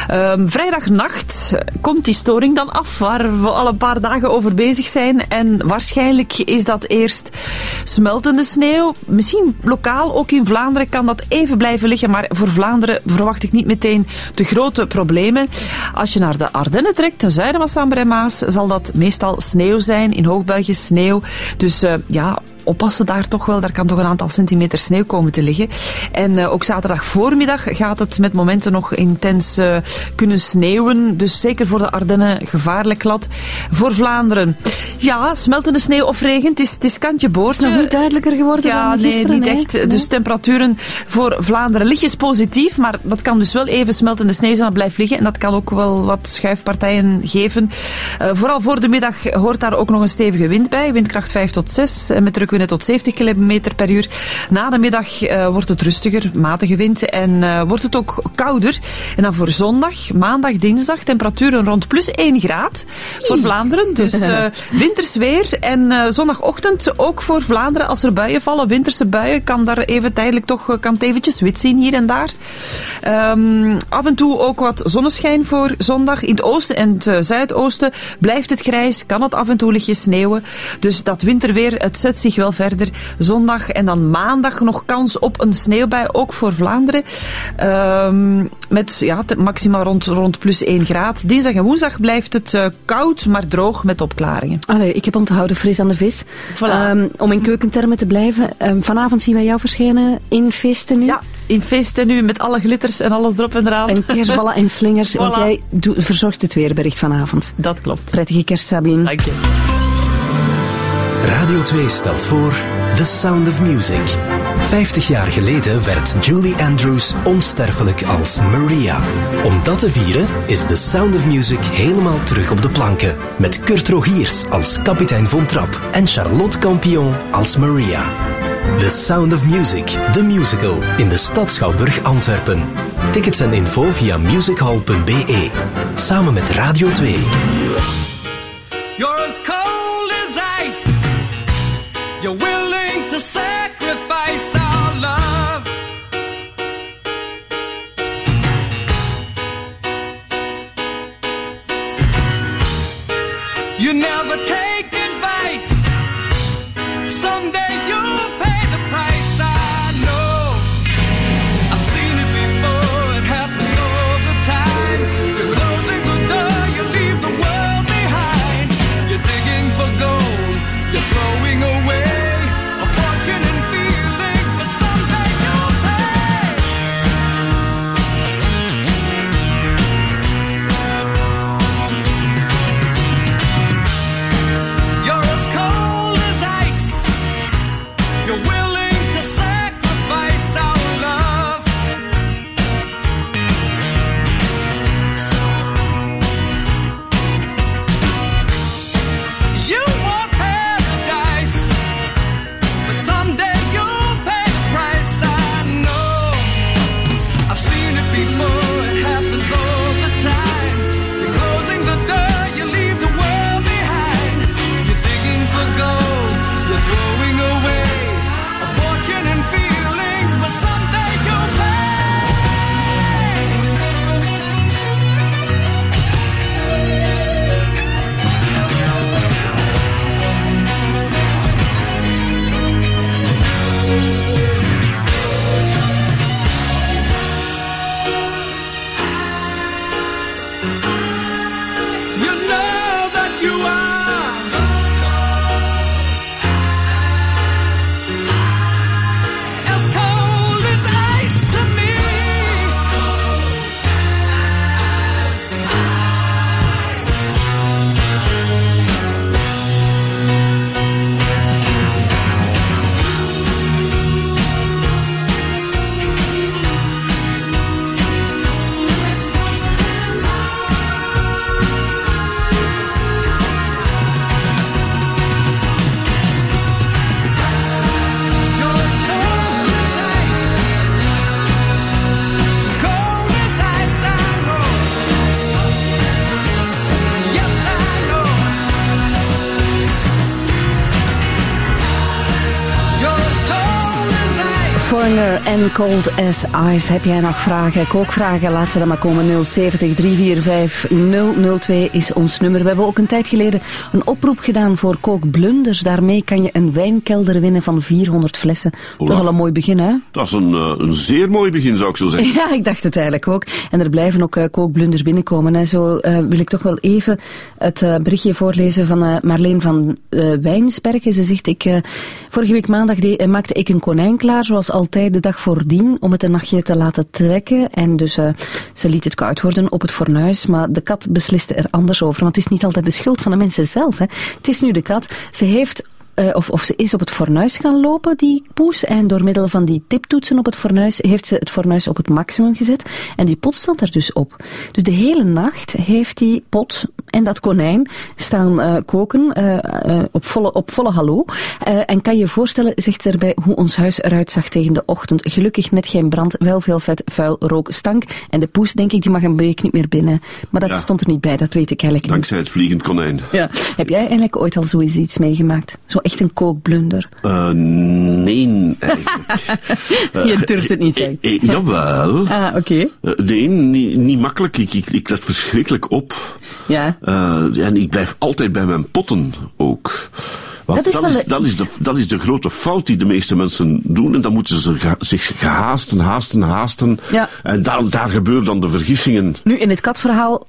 Ehm, vrijdagnacht komt die storing dan af. Waar we al een paar dagen over bezig zijn. En waarschijnlijk is dat eerst smeltende sneeuw. Misschien lokaal, ook in Vlaanderen, kan dat even blijven liggen. Maar voor Vlaanderen verwacht ik niet meteen de grote problemen. Als je naar de Ardennen trekt, ten zuiden van Sambre Maas, zal dat meestal sneeuw zijn. In Hoog-België sneeuw. Dus eh, ja, oppassen daar toch wel. Daar kan toch een aantal centimeter sneeuw komen te liggen. En eh, ook zaterdag voormiddag gaat het met momenten nog intens eh, kunnen sneeuwen. Dus zeker voor de Ardennen gevaarlijk glad. Voor Vlaanderen, ja, smeltende sneeuw of regen. Het is, het is kantje boord. Is het nog niet duidelijker geworden ja, dan gisteren? Nee, niet nee? echt. Nee? Dus temperaturen voor Vlaanderen lichtjes positief. Maar dat kan dus wel even smeltende sneeuw zijn dat blijft liggen. En dat kan ook wel wat schuifpartijen geven. Eh, vooral voor de middag hoort daar ook nog een stevige wind bij. Windkracht 5 tot 6. En met drukwinden tot 70 km per uur. Na de middag eh, wordt het rustiger, matige wind. En eh, wordt het ook kouder. En dan voor zondag, maandag, dinsdag temperaturen rond plus 1 graad voor Vlaanderen. Dus winters weer. En zondagochtend ook voor Vlaanderen. Als er buien vallen, winterse buien, kan daar even tijdelijk toch kan het eventjes wit zien hier en daar. Ehm, af en toe ook wat zonneschijn voor zondag. In het oosten en het zuidoosten blijft het grijs. Kan het af en toe lichtjes sneeuwen. Dus dat winterweer, het zet zich wel verder. Zondag en dan maandag nog kans op een sneeuwbui, ook voor Vlaanderen. Ehm, met ja, maximaal rond, rond plus 1 graad. Dinsdag en woensdag blijft het eh, koud, maar droog met opklaringen. Allee, ik heb onthouden fris aan de vis. Ehm, om in keukentermen te blijven. ehm, vanavond zien wij jou verschijnen in feesten nu. Ja, in feesten nu met alle glitters en alles erop en eraan. En kerstballen en slingers. Want jij verzorgt het weerbericht vanavond. Dat klopt. Prettige kerst, Sabine. Dank je. Radio 2 stelt voor The Sound of Music. 50 jaar geleden werd Julie Andrews onsterfelijk als Maria. Om dat te vieren is The Sound of Music helemaal terug op de planken. Met Kurt Rogiers als kapitein Von Trapp en Charlotte Campion als Maria. The Sound of Music, the musical, in de stad Schouwburg Antwerpen. Tickets en info via musichall.be. Samen met Radio 2. En Cold as Ice. Heb jij nog vragen, kookvragen? Laat ze dan maar komen. 070 345 002 is ons nummer. We hebben ook een tijd geleden een oproep gedaan voor kookblunders. Daarmee kan je een wijnkelder winnen van 400 flessen. Dat is al een mooi begin, hè? Dat is een, eh, een zeer mooi begin, zou ik zo zeggen. Ja, ik dacht het eigenlijk ook. En er blijven ook eh, kookblunders binnenkomen. En zo eh, wil ik toch wel even het berichtje voorlezen van Marleen van Wijnsbergen. Ze zegt, ik, vorige week maandag de- maakte ik een konijn klaar, zoals altijd de dag voordien, om het een nachtje te laten trekken. En dus eh, ze liet het koud worden op het fornuis, maar de kat besliste er anders over. Want het is niet altijd de schuld van de mensen zelf. Hè. Het is nu de kat. Ze heeft eh, of, of ze is op het fornuis gaan lopen, die poes. En door middel van die tiptoetsen op het fornuis heeft ze het fornuis op het maximum gezet. En die pot stond er dus op. Dus de hele nacht heeft die pot en dat konijn staan eh, koken eh, op, volle, op volle hallo. En kan je voorstellen, zegt ze erbij, hoe ons huis eruit zag tegen de ochtend. Gelukkig net geen brand, wel veel vet, vuil, rook, stank. En de poes, denk ik, die mag een week niet meer binnen. Maar dat Ja. stond er niet bij, dat weet ik eigenlijk niet. Dankzij het vliegend konijn. Ja. Heb jij eigenlijk ooit al zoiets iets meegemaakt? Zo echt een kookblunder? Eh, nee, eigenlijk. Je durft het niet zeggen. Eh, jawel. Ah, oké. Eh, nee, niet, niet makkelijk. Ik, ik, ik let verschrikkelijk op. Ja. Eh, en ik blijf altijd bij mijn potten ook. Dat is dat, is, een- dat, is de, dat is de grote fout die de meeste mensen doen. En dan moeten ze zich haasten, haasten, haasten. Ja. En daar, daar gebeuren dan de vergissingen. Nu, in het katverhaal,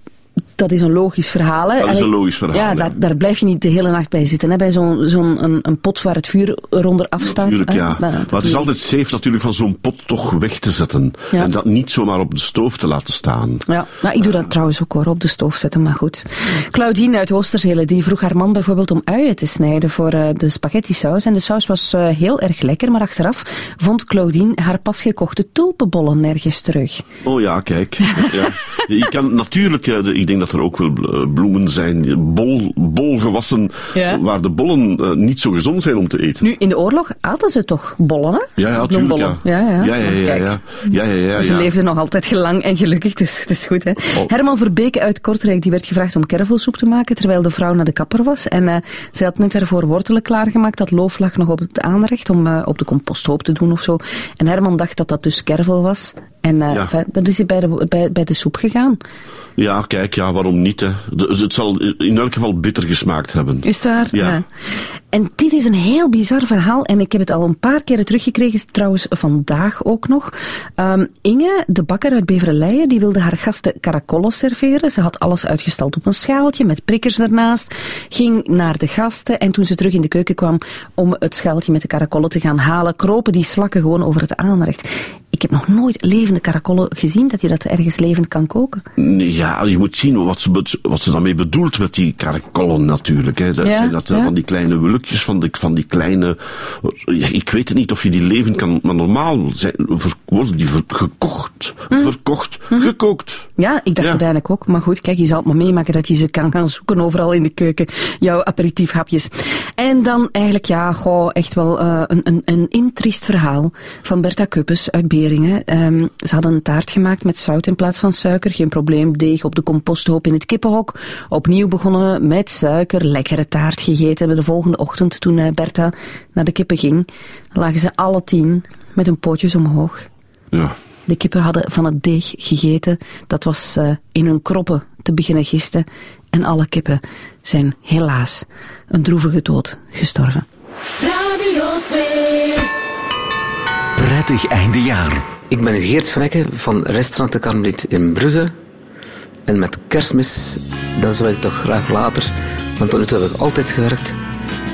dat is een logisch verhaal. Hè? Dat is een logisch verhaal, Ja, ja. Daar, daar blijf je niet de hele nacht bij zitten. Hè? Bij zo'n zo'n een, een pot waar het vuur eronder afstaat. Natuurlijk, hè? ja. Nou, maar het is altijd safe natuurlijk van zo'n pot toch weg te zetten. Ja. En dat niet zomaar op de stoof te laten staan. Ja, nou, ik doe dat trouwens ook hoor, op de stoof zetten, maar goed. Claudine uit Oosterzelen, die vroeg haar man bijvoorbeeld om uien te snijden voor eh, de spaghetti saus. En de saus was eh, heel erg lekker, maar achteraf vond Claudine haar pas gekochte tulpenbollen nergens terug. Oh ja, kijk. ja. Je kan natuurlijk, eh, de- ik denk dat er ook wel eh, bloemen zijn, bol, bolgewassen, Ja. waar de bollen eh, niet zo gezond zijn om te eten. Nu, in de oorlog aten ze toch bollen, hè? Ja, ja, tuurlijk, ja. Ja, ja. Ja, ja, ja, ja. Ze leefden nog altijd gelang en gelukkig, dus het is goed. Hè? Oh. Herman Verbeke uit Kortrijk die werd gevraagd om kervelsoep te maken terwijl de vrouw naar de kapper was. En eh zij had net daarvoor wortelen klaargemaakt. Dat loof lag nog op het aanrecht om eh, op de composthoop te doen of zo. En Herman dacht dat dat dus kervel was. En Ja. enfin, dan is hij bij de, bij, bij de soep gegaan. Ja, kijk, ja, waarom niet? Hè? De- het zal in elk geval bitter gesmaakt hebben. Is het waar? Ja. En dit is een heel bizar verhaal. En ik heb het al een paar keren teruggekregen, trouwens vandaag ook nog. Ehm, Inge, de bakker uit Beverleijen, die wilde haar gasten caracollen serveren. Ze had alles uitgestald op een schaaltje met prikkers ernaast. Ging naar de gasten en toen ze terug in de keuken kwam om het schaaltje met de caracollen te gaan halen, kropen die slakken gewoon over het aanrecht. Ik heb nog nooit levende karakollen gezien, dat je dat ergens levend kan koken. Ja, je moet zien wat ze, wat ze daarmee bedoelt met die karakollen natuurlijk. Hè. Dat Ja, zijn dat, eh, ja. van die kleine wulkjes, van die, van die kleine... ja, ik weet het niet of je die levend kan... Maar normaal zijn, worden die ver- gekocht, Hm. verkocht, gekookt. Ja, ik dacht uiteindelijk ook. Maar goed, kijk, je zal het maar meemaken dat je ze kan gaan zoeken overal in de keuken. Jouw aperitiefhapjes. En dan eigenlijk, ja, goh, echt wel eh, een, een, een intriest verhaal van Bertha Kuppes uit Ehm, ze hadden een taart gemaakt met zout in plaats van suiker. Geen probleem, deeg op de composthoop in het kippenhok. Opnieuw begonnen met suiker. Lekkere taart gegeten. De volgende ochtend, toen eh, Bertha naar de kippen ging, lagen ze alle tien met hun pootjes omhoog. Ja. De kippen hadden van het deeg gegeten. Dat was eh, in hun kroppen te beginnen gisten. En alle kippen zijn helaas een droevige dood gestorven. Radio 2. Prettig eindejaar. Ik ben Geert Vrekke van restaurant de Karmeliet in Brugge. En met kerstmis, dan zou ik toch graag later, want tot nu toe heb ik altijd gewerkt,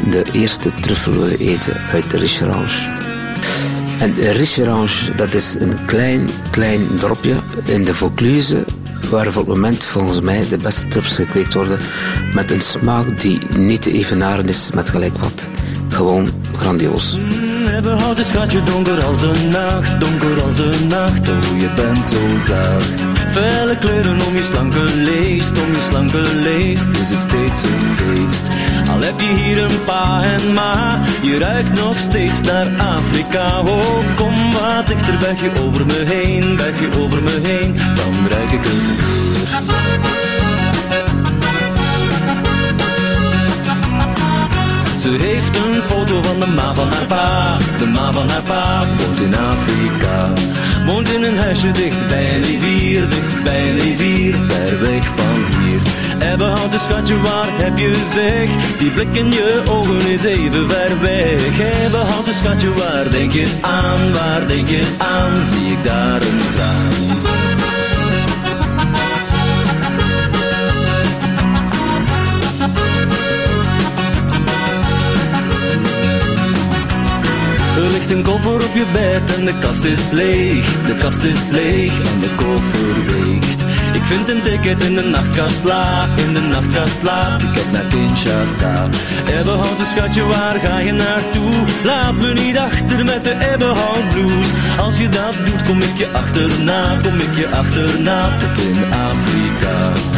de eerste truffel willen eten uit de Richerange. En Richerange, dat is een klein, klein dorpje in de Vaucluse, waar voor het moment volgens mij de beste truffels gekweekt worden, met een smaak die niet te evenaren is met gelijk wat. Gewoon grandioos. Hebben houten schatje donker als de nacht, donker als de nacht. Oh, je bent zo zacht. Felle kleuren om je slanke leest, om je slanke leest is het steeds een feest. Al heb je hier een pa en ma, je ruikt nog steeds naar Afrika. Oh, kom wat dichter, buig je over me heen, buig je over me heen, dan ruik ik het. Ze heeft een van de ma van haar pa. De ma van haar pa woont in Afrika. Woont in een huisje dicht bij een rivier, dicht bij een rivier, ver weg van hier. Ebbenhouten schatje, waar heb je zeg? Die blik in je ogen is even ver weg. Ebbenhouten schatje, waar denk je aan? Waar denk je aan? Zie ik daar een? Ligt een koffer op je bed en de kast is leeg. De kast is leeg en de koffer weegt. Ik vind een ticket in de nachtkast la, in de nachtkast la. Ticket naar Kinshasa. Ebbenhouten schatje, waar ga je naartoe? Laat me niet achter met de Ebbenhout blues. Als je dat doet, kom ik je achterna, kom ik je achterna tot in Afrika.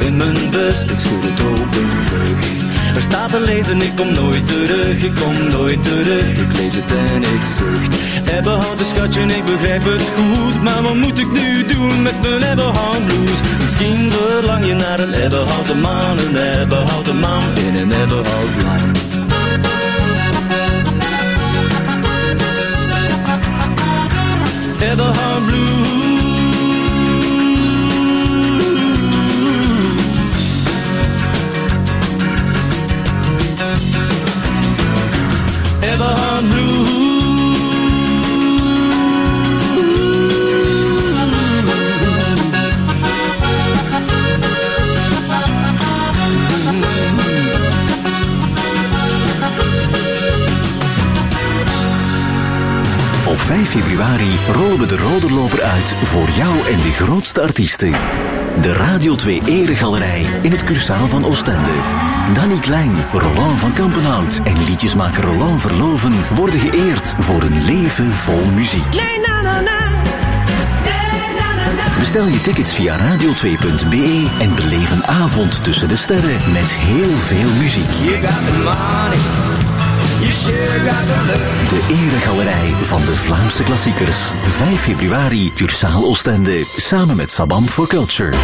In mijn bus, ik schud het open vlug. Er staat een lezer, ik kom nooit terug, ik kom nooit terug, ik lees het en ik zucht. Ebbenhouten schatje, ik begrijp het goed, maar wat moet ik nu doen met mijn ebbenhout blues? Misschien verlang je naar een ebbenhouten man, een ebbenhouten man in een ebbenhout land. Februari rollen we de rode loper uit voor jou en de grootste artiesten. De Radio 2 Eregalerij in het Cursaal van Oostende. Danny Klein, Roland van Kampenhout en liedjesmaker Roland Verloven worden geëerd voor een leven vol muziek. Bestel je tickets via radio2.be en beleef een avond tussen de sterren met heel veel muziek. De Eregalerij van de Vlaamse klassiekers. 5 februari, Cursaal Oostende. Samen met Sabam for Culture.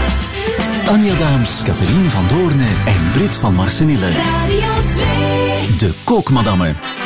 Anja Daams, Catherine van Doorne en Brit van Marsenille. Radio 2. De Kookmadammen.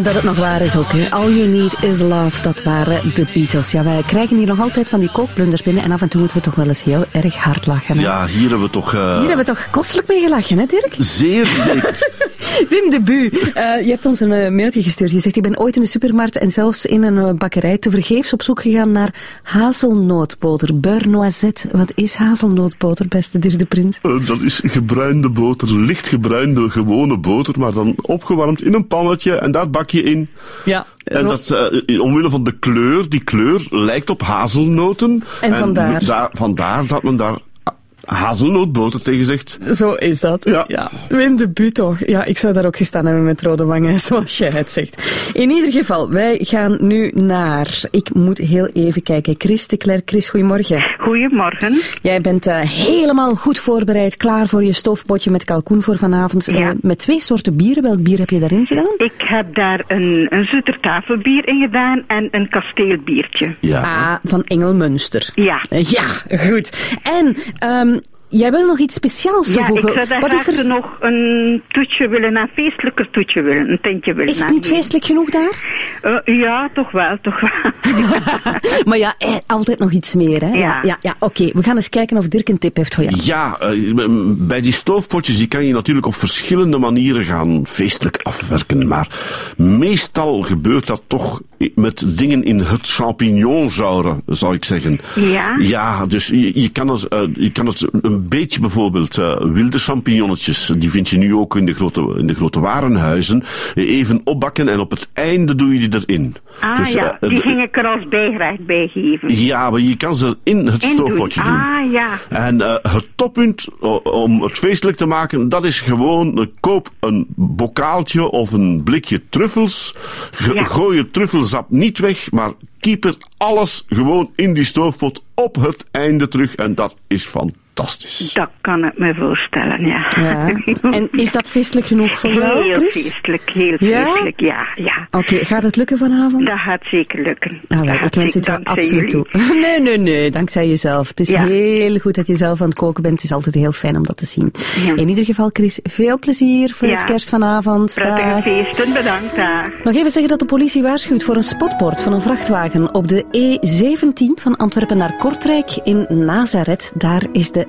En dat het nog waar is ook. Hè. All You Need Is Love, dat waren de Beatles. Ja, wij krijgen hier nog altijd van die kookblunders binnen en af en toe moeten we toch wel eens heel erg hard lachen. Hè. Ja, hier hebben we toch... eh, Hier hebben we toch kostelijk mee gelachen, hè Dirk? Zeer zeker. Wim de Bu, eh, je hebt ons een eh, mailtje gestuurd. Je zegt, ik ben ooit in de supermarkt en zelfs in een eh, bakkerij tevergeefs op zoek gegaan naar hazelnootboter, beurre noisette. Wat is hazelnootboter, beste Dirk de Prins? Dat is gebruinde boter, licht gebruinde gewone boter, maar dan opgewarmd in een pannetje en daar bak je in. Ja. En dat, omwille van de kleur, die kleur lijkt op hazelnoten. En vandaar? daar- vandaar dat men daar hazelnootboter tegen zegt. Zo is dat. Ja. Wim de Bu toch. Ja, ik zou daar ook gestaan hebben met rode wangen, zoals jij het zegt. In ieder geval, wij gaan nu naar... Ik moet heel even kijken. Chris de Klerk. Chris, goedemorgen. Goedemorgen. Jij bent eh, helemaal goed voorbereid, klaar voor je stoofpotje met kalkoen voor vanavond. Eh, met twee soorten bieren. Welk bier heb je daarin gedaan? Ik heb daar een, een zoeter tafelbier in gedaan en een kasteelbiertje. Ah, van Engelmunster. Ja. Ja, goed. En ehm, jij wil nog iets speciaals Ja, toevoegen. ik zou daar Wat is er... nog een toetje willen, een feestelijker toetje willen, een tintje willen Is het niet feestelijk genoeg daar? Eh, ja, toch wel, toch wel. maar ja, eh, altijd nog iets meer, hè? Ja, ja, ja, oké. We gaan eens kijken of Dirk een tip heeft voor jou. Ja, eh, bij die stoofpotjes die kan je natuurlijk op verschillende manieren gaan feestelijk afwerken. Maar meestal gebeurt dat toch met dingen in het champignon-genre, zou ik zeggen. Ja? Ja, dus je, je, kan, het, eh, je kan het een beetje bijvoorbeeld eh, wilde champignonnetjes, die vind je nu ook in de grote, in de grote warenhuizen, even opbakken en op het einde doe je die erin. Ah Dus, ja, eh, die de- ging ik er als bijgerecht bij geven. ja, maar je kan ze in het stoofpotje doen. Ah ja. En het toppunt om het feestelijk te maken, dat is gewoon, koop een bokaaltje of een blikje truffels. Ja. Gooi je truffelsap niet weg, maar keep er alles gewoon in die stoofpot op het einde terug. En dat is fantastisch. Dat kan ik me voorstellen, ja. Ja. En is dat feestelijk genoeg voor jou, Heel Chris? feestelijk, heel Ja? feestelijk, ja, ja. Oké, gaat het lukken vanavond? Dat gaat zeker lukken. Ah, wel, ik wens het jou absoluut toe. Nee, nee, nee, dankzij jezelf. Het is Ja. heel goed dat je zelf aan het koken bent. Het is altijd heel fijn om dat te zien. Ja. In ieder geval, Chris, veel plezier voor Ja. het kerst vanavond. Prettige feesten, bedankt daar. Nog even zeggen dat de politie waarschuwt voor een spotbord van een vrachtwagen op de E17 van Antwerpen naar Kortrijk in Nazareth. Daar is de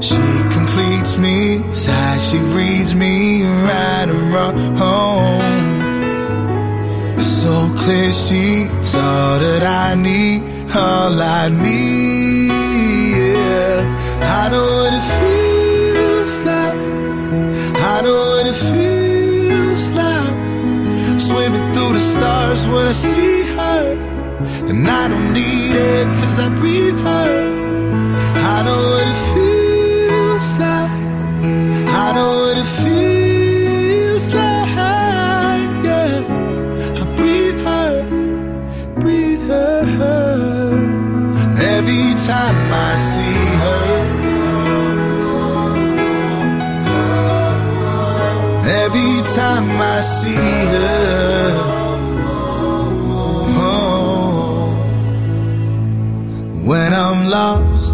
She completes me, sighs, she reads me right and wrong. It's so clear she's all that I need, all I need. Yeah. I know what it feels like. I know what it feels like. Swimming through the stars when I see her. And I don't need it cause I breathe her. I know what it feels like. I know what it feels like. Yeah. I breathe her, breathe her. Every time I see her. Every time I see her. Oh. When I'm lost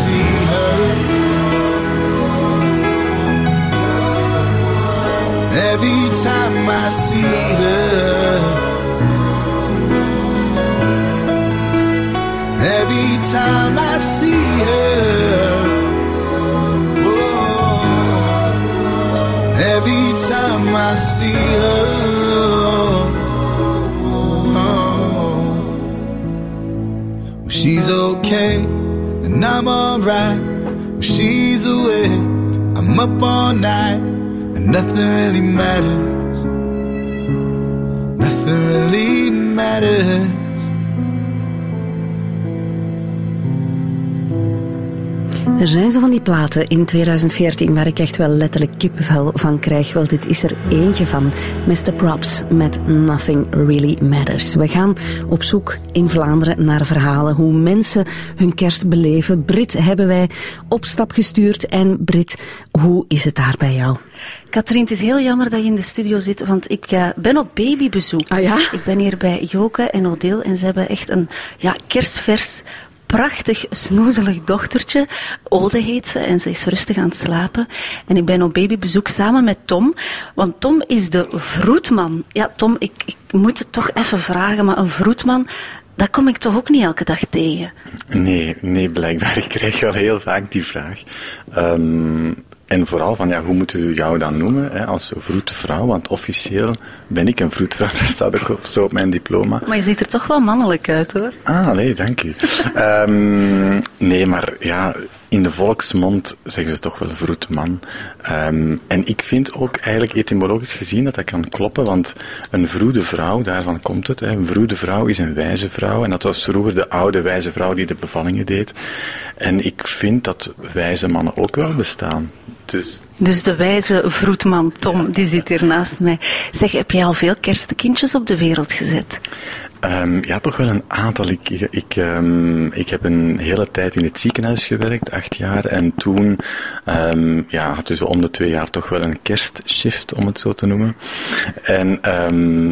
time I see her. Oh, every time I see her. Oh, she's okay, and I'm alright. She's awake, I'm up all night, and nothing really matters. Nothing really matters. Er zijn zo van die platen in 2014 waar ik echt wel letterlijk kippenvel van krijg. Wel, dit is er eentje van. Mr. Props met Nothing Really Matters. We gaan op zoek in Vlaanderen naar verhalen hoe mensen hun kerst beleven. Brit hebben wij op stap gestuurd. En Brit, hoe is het daar bij jou? Katrien, het is heel jammer dat je in de studio zit, want ik eh, ben op babybezoek. Ah ja? Ik ben hier bij Joke en Odile en ze hebben echt een ja, kerstvers prachtig, snoezelig dochtertje. Ode heet ze en ze is rustig aan het slapen. En ik ben op babybezoek samen met Tom. Want Tom is de vroedman. Ja, Tom, ik, ik moet het toch even vragen, maar een vroedman, dat kom ik toch ook niet elke dag tegen? Nee, nee, blijkbaar. Ik krijg wel heel vaak die vraag. Ehm, en vooral van, ja, hoe moeten we jou dan noemen hè, als vroedvrouw? Want officieel ben ik een vroedvrouw, dat staat ook op, zo op mijn diploma. Maar je ziet er toch wel mannelijk uit, hoor. Ah, nee, dank u. Ehm, nee, maar ja, in de volksmond zeggen ze toch wel vroedman. Ehm, en ik vind ook eigenlijk etymologisch gezien dat dat kan kloppen, want een vroede vrouw, daarvan komt het. Hè. Een vroede vrouw is een wijze vrouw en dat was vroeger de oude wijze vrouw die de bevallingen deed. En ik vind dat wijze mannen ook wel bestaan. Dus Dus de wijze vroedman Tom, die zit hier naast mij. Zeg, heb jij al veel kerstkindjes op de wereld gezet? Ehm, ja, toch wel een aantal. Ik, ik, ehm, ik heb een hele tijd in het ziekenhuis gewerkt, acht jaar. En toen um, ja, had zo om de twee jaar toch wel een kerstshift, om het zo te noemen. En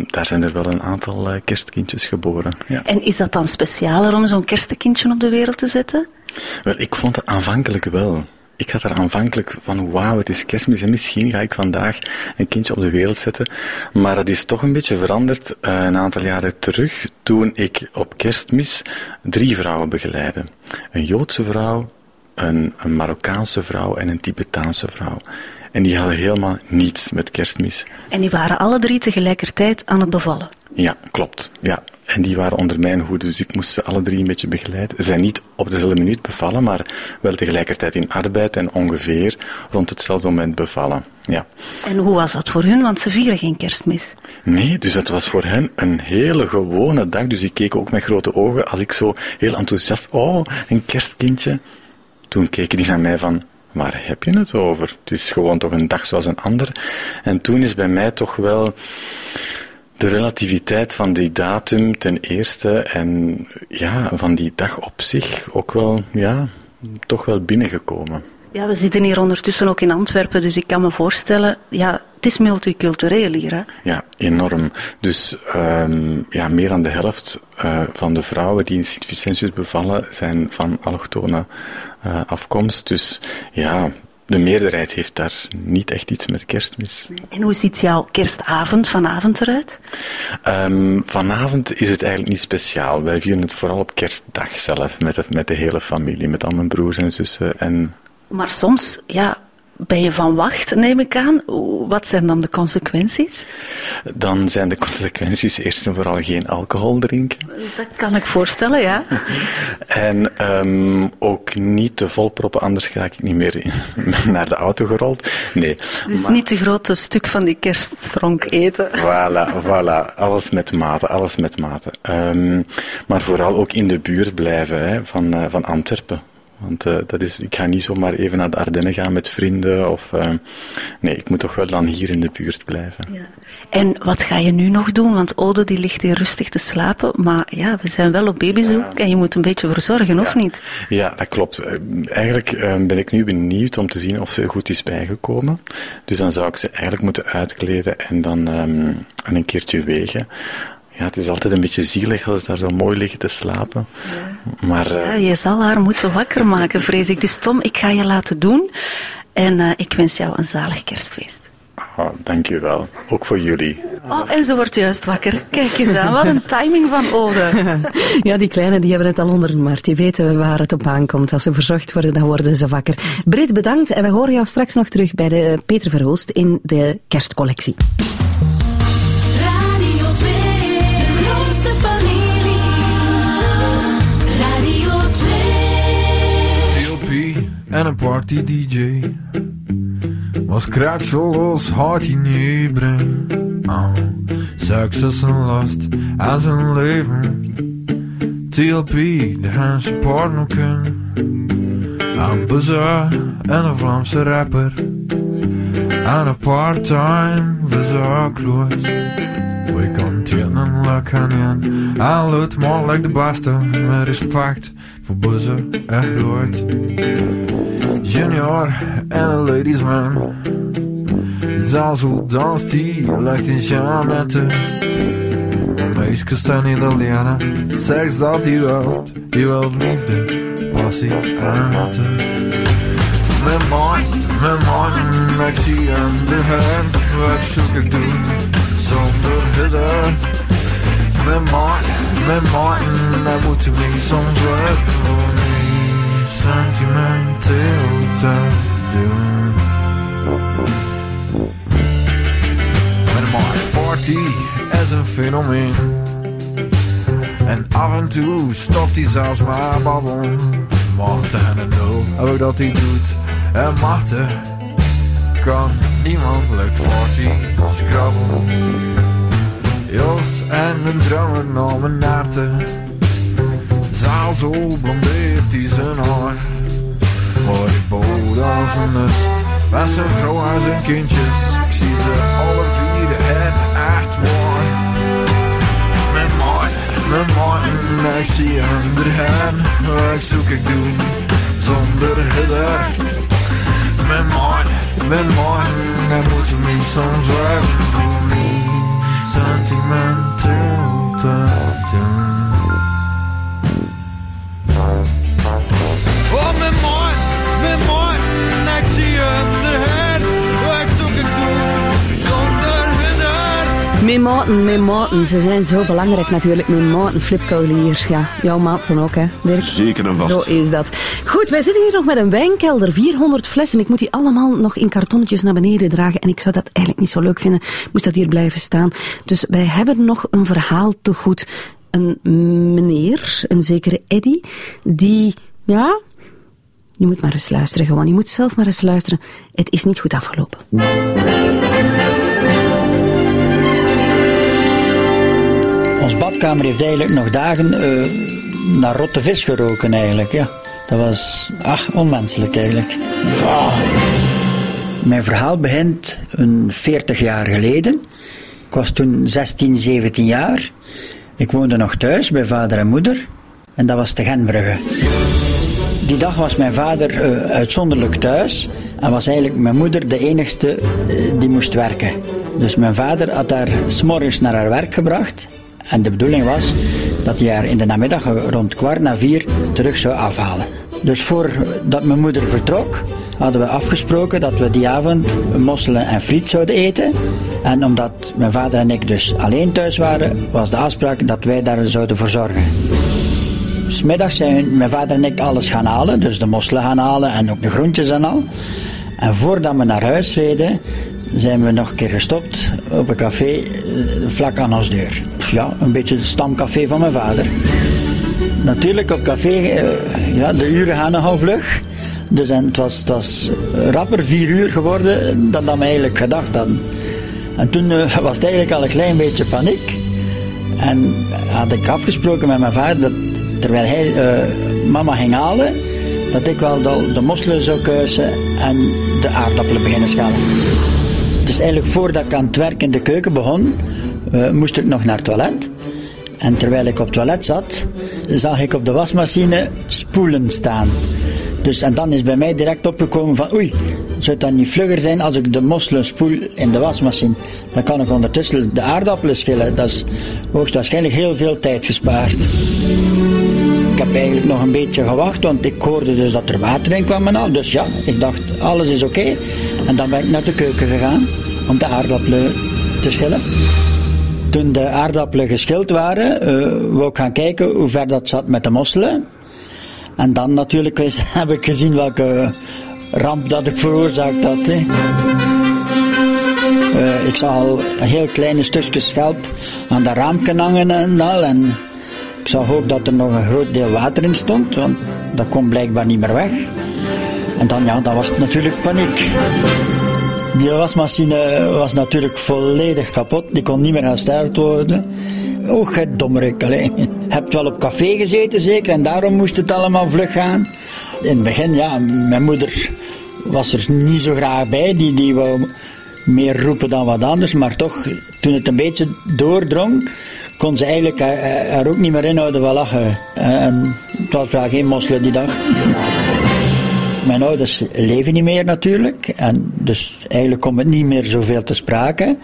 daar zijn er wel een aantal uh, kerstkindjes geboren. Ja. En is dat dan specialer om zo'n kerstkindje op de wereld te zetten? Wel, ik vond het aanvankelijk wel ik had er aanvankelijk van, wauw, het is kerstmis en misschien ga ik vandaag een kindje op de wereld zetten. Maar dat is toch een beetje veranderd uh, een aantal jaren terug, toen ik op kerstmis drie vrouwen begeleidde. Een Joodse vrouw, een, een Marokkaanse vrouw en een Tibetaanse vrouw. En die hadden helemaal niets met kerstmis. En die waren alle drie tegelijkertijd aan het bevallen. Ja, klopt. Ja. En die waren onder mijn hoede, dus ik moest ze alle drie een beetje begeleiden. Ze zijn niet op dezelfde minuut bevallen, maar wel tegelijkertijd in arbeid en ongeveer rond hetzelfde moment bevallen. Ja. En hoe was dat voor hun? Want ze vieren geen kerstmis. Nee, dus dat was voor hen een hele gewone dag. Dus die keken ook met grote ogen als ik zo heel enthousiast, oh, een kerstkindje. Toen keken die naar mij van, waar heb je het over? Het is gewoon toch een dag zoals een ander. En toen is bij mij toch wel de relativiteit van die datum ten eerste en ja, van die dag op zich ook wel, ja, toch wel binnengekomen. Ja, we zitten hier ondertussen ook in Antwerpen, dus ik kan me voorstellen, ja, het is multicultureel hier, hè? Ja, enorm. Dus ehm, ja, meer dan de helft eh, van de vrouwen die in Sint-Vicentius bevallen zijn van allochtone eh, afkomst. Dus ja, de meerderheid heeft daar niet echt iets met kerstmis. En hoe ziet jouw kerstavond vanavond eruit? Ehm, vanavond is het eigenlijk niet speciaal. Wij vieren het vooral op kerstdag zelf, met de, met de hele familie, met al mijn broers en zussen. En Maar soms, ja, ben je van wacht, neem ik aan. Wat zijn dan de consequenties? dan zijn de consequenties eerst en vooral geen alcohol drinken. Dat kan ik voorstellen, ja. En ehm, ook niet te volproppen, anders raak ik niet meer in- naar de auto gerold. Nee. Dus niet te grote stuk van die kerstdronk eten. Voilà, voilà. Alles met mate, alles met mate. Ehm, maar vooral ook in de buurt blijven hè, van, eh, van Antwerpen. Want eh, dat is, ik ga niet zomaar even naar de Ardennen gaan met vrienden. Of, eh, nee, ik moet toch wel dan hier in de buurt blijven. En wat ga je nu nog doen? Want Ode die ligt hier rustig te slapen. Maar ja, we zijn wel op babyzoek en je moet een beetje verzorgen, of niet? Ja, dat klopt. Eh, Eigenlijk ben ik nu benieuwd om te zien of ze goed is bijgekomen. Dus dan zou ik ze eigenlijk moeten uitkleden en dan ehm, en een keertje wegen. Ja, het is altijd een beetje zielig als ze daar zo mooi liggen te slapen. Maar eh, Ja, je zal haar moeten wakker maken, vrees ik. Dus Tom, ik ga je laten doen. En eh, ik wens jou een zalig kerstfeest. ah, dank u wel. Ook voor jullie. Oh, en ze wordt juist wakker. Kijk eens aan, wat een timing van Ode. Ja, die kleinen die hebben het al onder de maart. Die weten waar het op aankomt. Als ze verzorgd worden, dan worden ze wakker. Brit, bedankt. En we horen jou straks nog terug bij de Peter Verhulst in de kerstcollectie. En een party DJ. Was kraakzolos hard in je brein. Oh, seks is een last aan zijn leven. TLP, de Haanse partner ken. Een bizar en een Vlaamse rapper. En een part-time bizar kloot. We kan tjenen lekker in. En lukt maar like de beste. Met respect voor buzzen echt nooit. Junior and a ladies man. Zazel danst die like een Jeannette. Meisjes staan niet alleen. Seks dat je wilt. Je wilt liefde, passie en haten. Mijn man, mijn man, ik zie hem de hand. Wat zoek ik doen zonder hinder? Mijn man, mijn man, hij moet me soms me sentimenteel te doen. Mijn man 40 is een fenomeen. En af en toe stopt hij zelfs maar babbel. Marten en een nul, heb ik dat hij doet. En Marten kan niemand leuk 40 scrabbel. Joost en een drummer namen naarten. Zaal zo blondeert hij zijn haar. Maar ik bood als een nus. Met zijn vrouw en zijn kindjes. Ik zie ze alle vier en echt waar. Mijn man, mijn man, ik zie hem erheen. Wat zoek ik doen zonder hinder? Mijn man, mijn man, hij moet me soms wel voor me sentimenteel. Ik zie je erheen. Wat zoek ik doen zonder hinder? Mijn maten, mijn maten. Ze zijn zo belangrijk natuurlijk. Mijn maten, flipkouliers. Ja, jouw maten ook, hè, Dirk? Zeker en vast. Zo is dat. Goed, wij zitten hier nog met een wijnkelder. 400 flessen. Ik moet die allemaal nog in kartonnetjes naar beneden dragen. En ik zou dat eigenlijk niet zo leuk vinden. Moest dat hier blijven staan. Dus wij hebben nog een verhaal te goed. Een meneer, een zekere Eddy, die, ja... Je moet maar eens luisteren gewoon. Je moet zelf maar eens luisteren. Het is niet goed afgelopen. Ons badkamer heeft eigenlijk nog dagen eh, naar rotte vis geroken eigenlijk, ja. Dat was, ach, onmenselijk eigenlijk. Mijn verhaal begint een 40 jaar geleden. Ik was toen 16, 17 jaar. Ik woonde nog thuis bij vader en moeder. En dat was te Genbrugge. Die dag was mijn vader eh, uitzonderlijk thuis. En was eigenlijk mijn moeder de enigste eh, die moest werken. Dus mijn vader had haar s'morgens naar haar werk gebracht. En de bedoeling was dat hij haar in de namiddag rond kwart na vier terug zou afhalen. Dus voordat mijn moeder vertrok, hadden we afgesproken dat we die avond mosselen en friet zouden eten. En omdat mijn vader en ik dus alleen thuis waren, was de afspraak dat wij daar zouden voor zorgen. Smiddags zijn mijn vader en ik alles gaan halen, dus de mosselen gaan halen en ook de groentjes en al. En voordat we naar huis reden, zijn we nog een keer gestopt op een café eh, vlak aan ons deur. Ja, een beetje het stamcafé van mijn vader. Natuurlijk op café, eh, ja, de uren gaan nogal vlug. Dus en het, was, het was rapper vier uur geworden dan dat we eigenlijk gedacht hadden. En toen eh, was het eigenlijk al een klein beetje paniek. En had ik afgesproken met mijn vader dat terwijl hij eh, mama ging halen, dat ik wel de, de mosselen zou kuisen en de aardappelen beginnen schalen. Dus eigenlijk voordat ik aan het werk in de keuken begon, eh, moest ik nog naar het toilet. En terwijl ik op het toilet zat, zag ik op de wasmachine spoelen staan. Dus, en dan is bij mij direct opgekomen van oei, zou het dan niet vlugger zijn als ik de mosselen spoel in de wasmachine? Dan kan ik ondertussen de aardappelen schillen. Dat is hoogstwaarschijnlijk heel veel tijd gespaard. Ik heb eigenlijk nog een beetje gewacht, want ik hoorde dus dat er water in kwam en al. Dus ja, ik dacht, alles is oké. En dan ben ik naar de keuken gegaan om de aardappelen te schillen. Toen de aardappelen geschild waren, eh wou ik gaan kijken hoe ver dat zat met de mosselen. En dan natuurlijk eens heb ik gezien welke ramp dat ik veroorzaakt had. Hè. Eh, ik zag al heel kleine stukjes schelp aan de raamken hangen en al. En ik zag ook dat er nog een groot deel water in stond, want dat kon blijkbaar niet meer weg. En dan, ja, dan was het natuurlijk paniek. Die wasmachine was natuurlijk volledig kapot, die kon niet meer hersteld worden. Oh, gij dommerik, allee. Je hebt wel op café gezeten zeker en daarom moest het allemaal vlug gaan. In het begin, ja, mijn moeder was er niet zo graag bij, die, die wou meer roepen dan wat anders, maar toch, toen het een beetje doordrong, kon ze eigenlijk er, er ook niet meer inhouden van lachen. En het was wel geen mosselen die dag. Mijn ouders leven niet meer natuurlijk. En dus eigenlijk komt het niet meer zoveel te sprake.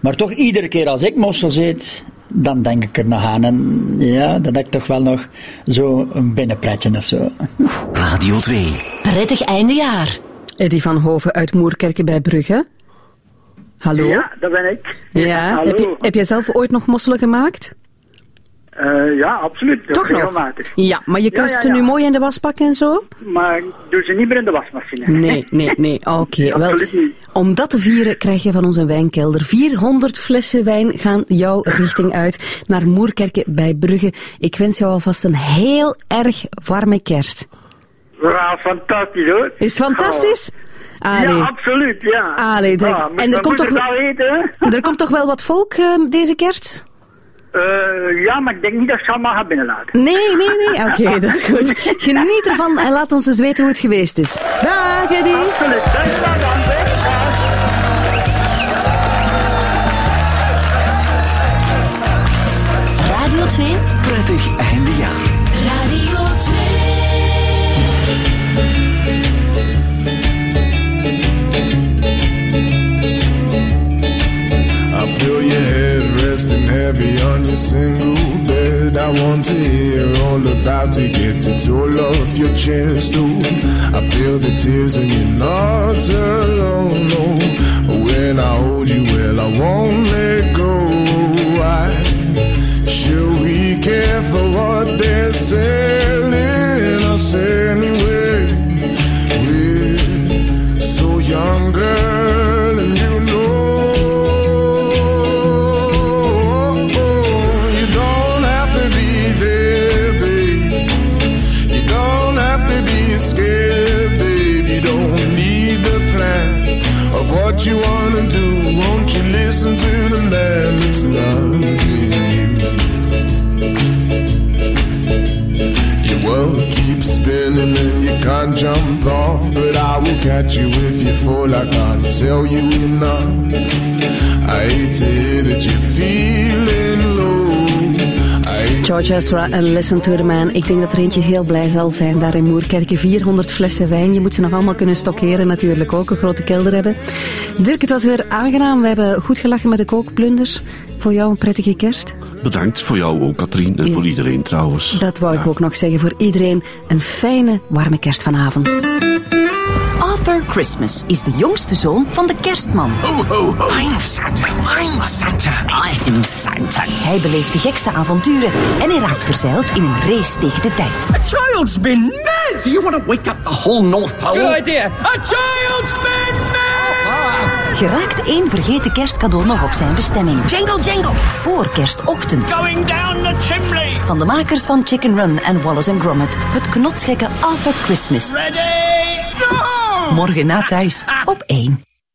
Maar toch iedere keer als ik mossels eet, dan denk ik er nog aan. En ja, dat heb ik toch wel nog zo een binnenpretje of zo. Radio 2. Prettig eindejaar. Eddie van Hoven uit Moerkerken bij Brugge. Hallo? Ja, dat ben ik. Ja, Hallo. heb, je, heb jij zelf ooit nog mosselen gemaakt? Eh, ja, absoluut. Toch nog? regelmatig. Ja, maar je Ja, ja, ze nu mooi in de wasbak en zo? Maar ik doe ze niet meer in de wasmachine. Nee, nee, nee. Oké, wel. Niet. Om dat te vieren krijg je van ons een wijnkelder. 400 flessen wijn gaan jouw richting uit naar Moerkerken bij Brugge. Ik wens jou alvast een heel erg warme kerst. Ja, fantastisch hoor. Is het fantastisch? Allee. Ja, absoluut, ja. Allee, denk- Ja, moet en er komt, toch, wel eten, er komt toch wel wat volk eh, deze kerst? Eh, ja, maar ik denk niet dat ze allemaal gaan binnenlaten. Nee, nee, nee. Oké, dat is goed. Geniet ervan en laat ons eens weten hoe het geweest is. Dag, Eddie. Absoluut. Dank je wel, dan, hè. Radio 2. Prettig eindejaar. On your single bed, I want to hear all about it. Get it all off your chest, ooh. I feel the tears and you're not alone, no. When I hold you, well, I won't let go. Why should we care for what they say? jump off, but I will catch you if you fall. I can't tell you enough. I hate to hear that you're feeling. George Ezra en Listen to the Man. Ik denk dat er eentje heel blij zal zijn daar in Moerkerken. 400 flessen wijn. Je moet ze nog allemaal kunnen stockeren natuurlijk ook. Een grote kelder hebben. Dirk, het was weer aangenaam. We hebben goed gelachen met de kookblunders. Voor jou een prettige kerst. Bedankt voor jou ook, Katrien. En voor iedereen trouwens. Dat wou ik ook nog zeggen. Voor iedereen een fijne, warme kerst vanavond. Arthur Christmas is de jongste zoon van de kerstman. Ho, ho, ho. I'm Santa. I'm Santa. I'm Santa. Hij beleeft de gekste avonturen en hij raakt verzeild in een race tegen de tijd. A child's been mad. Do you want to wake up the whole North Pole? Good idea. A child's been mad. Geraakt één vergeten kerstcadeau nog op zijn bestemming. Jingle, jingle. Voor kerstochtend. Going down the chimney. Van de makers van Chicken Run en Wallace and Gromit. Het knotsgekke Arthur Christmas. Ready? Morgen na thuis op 1.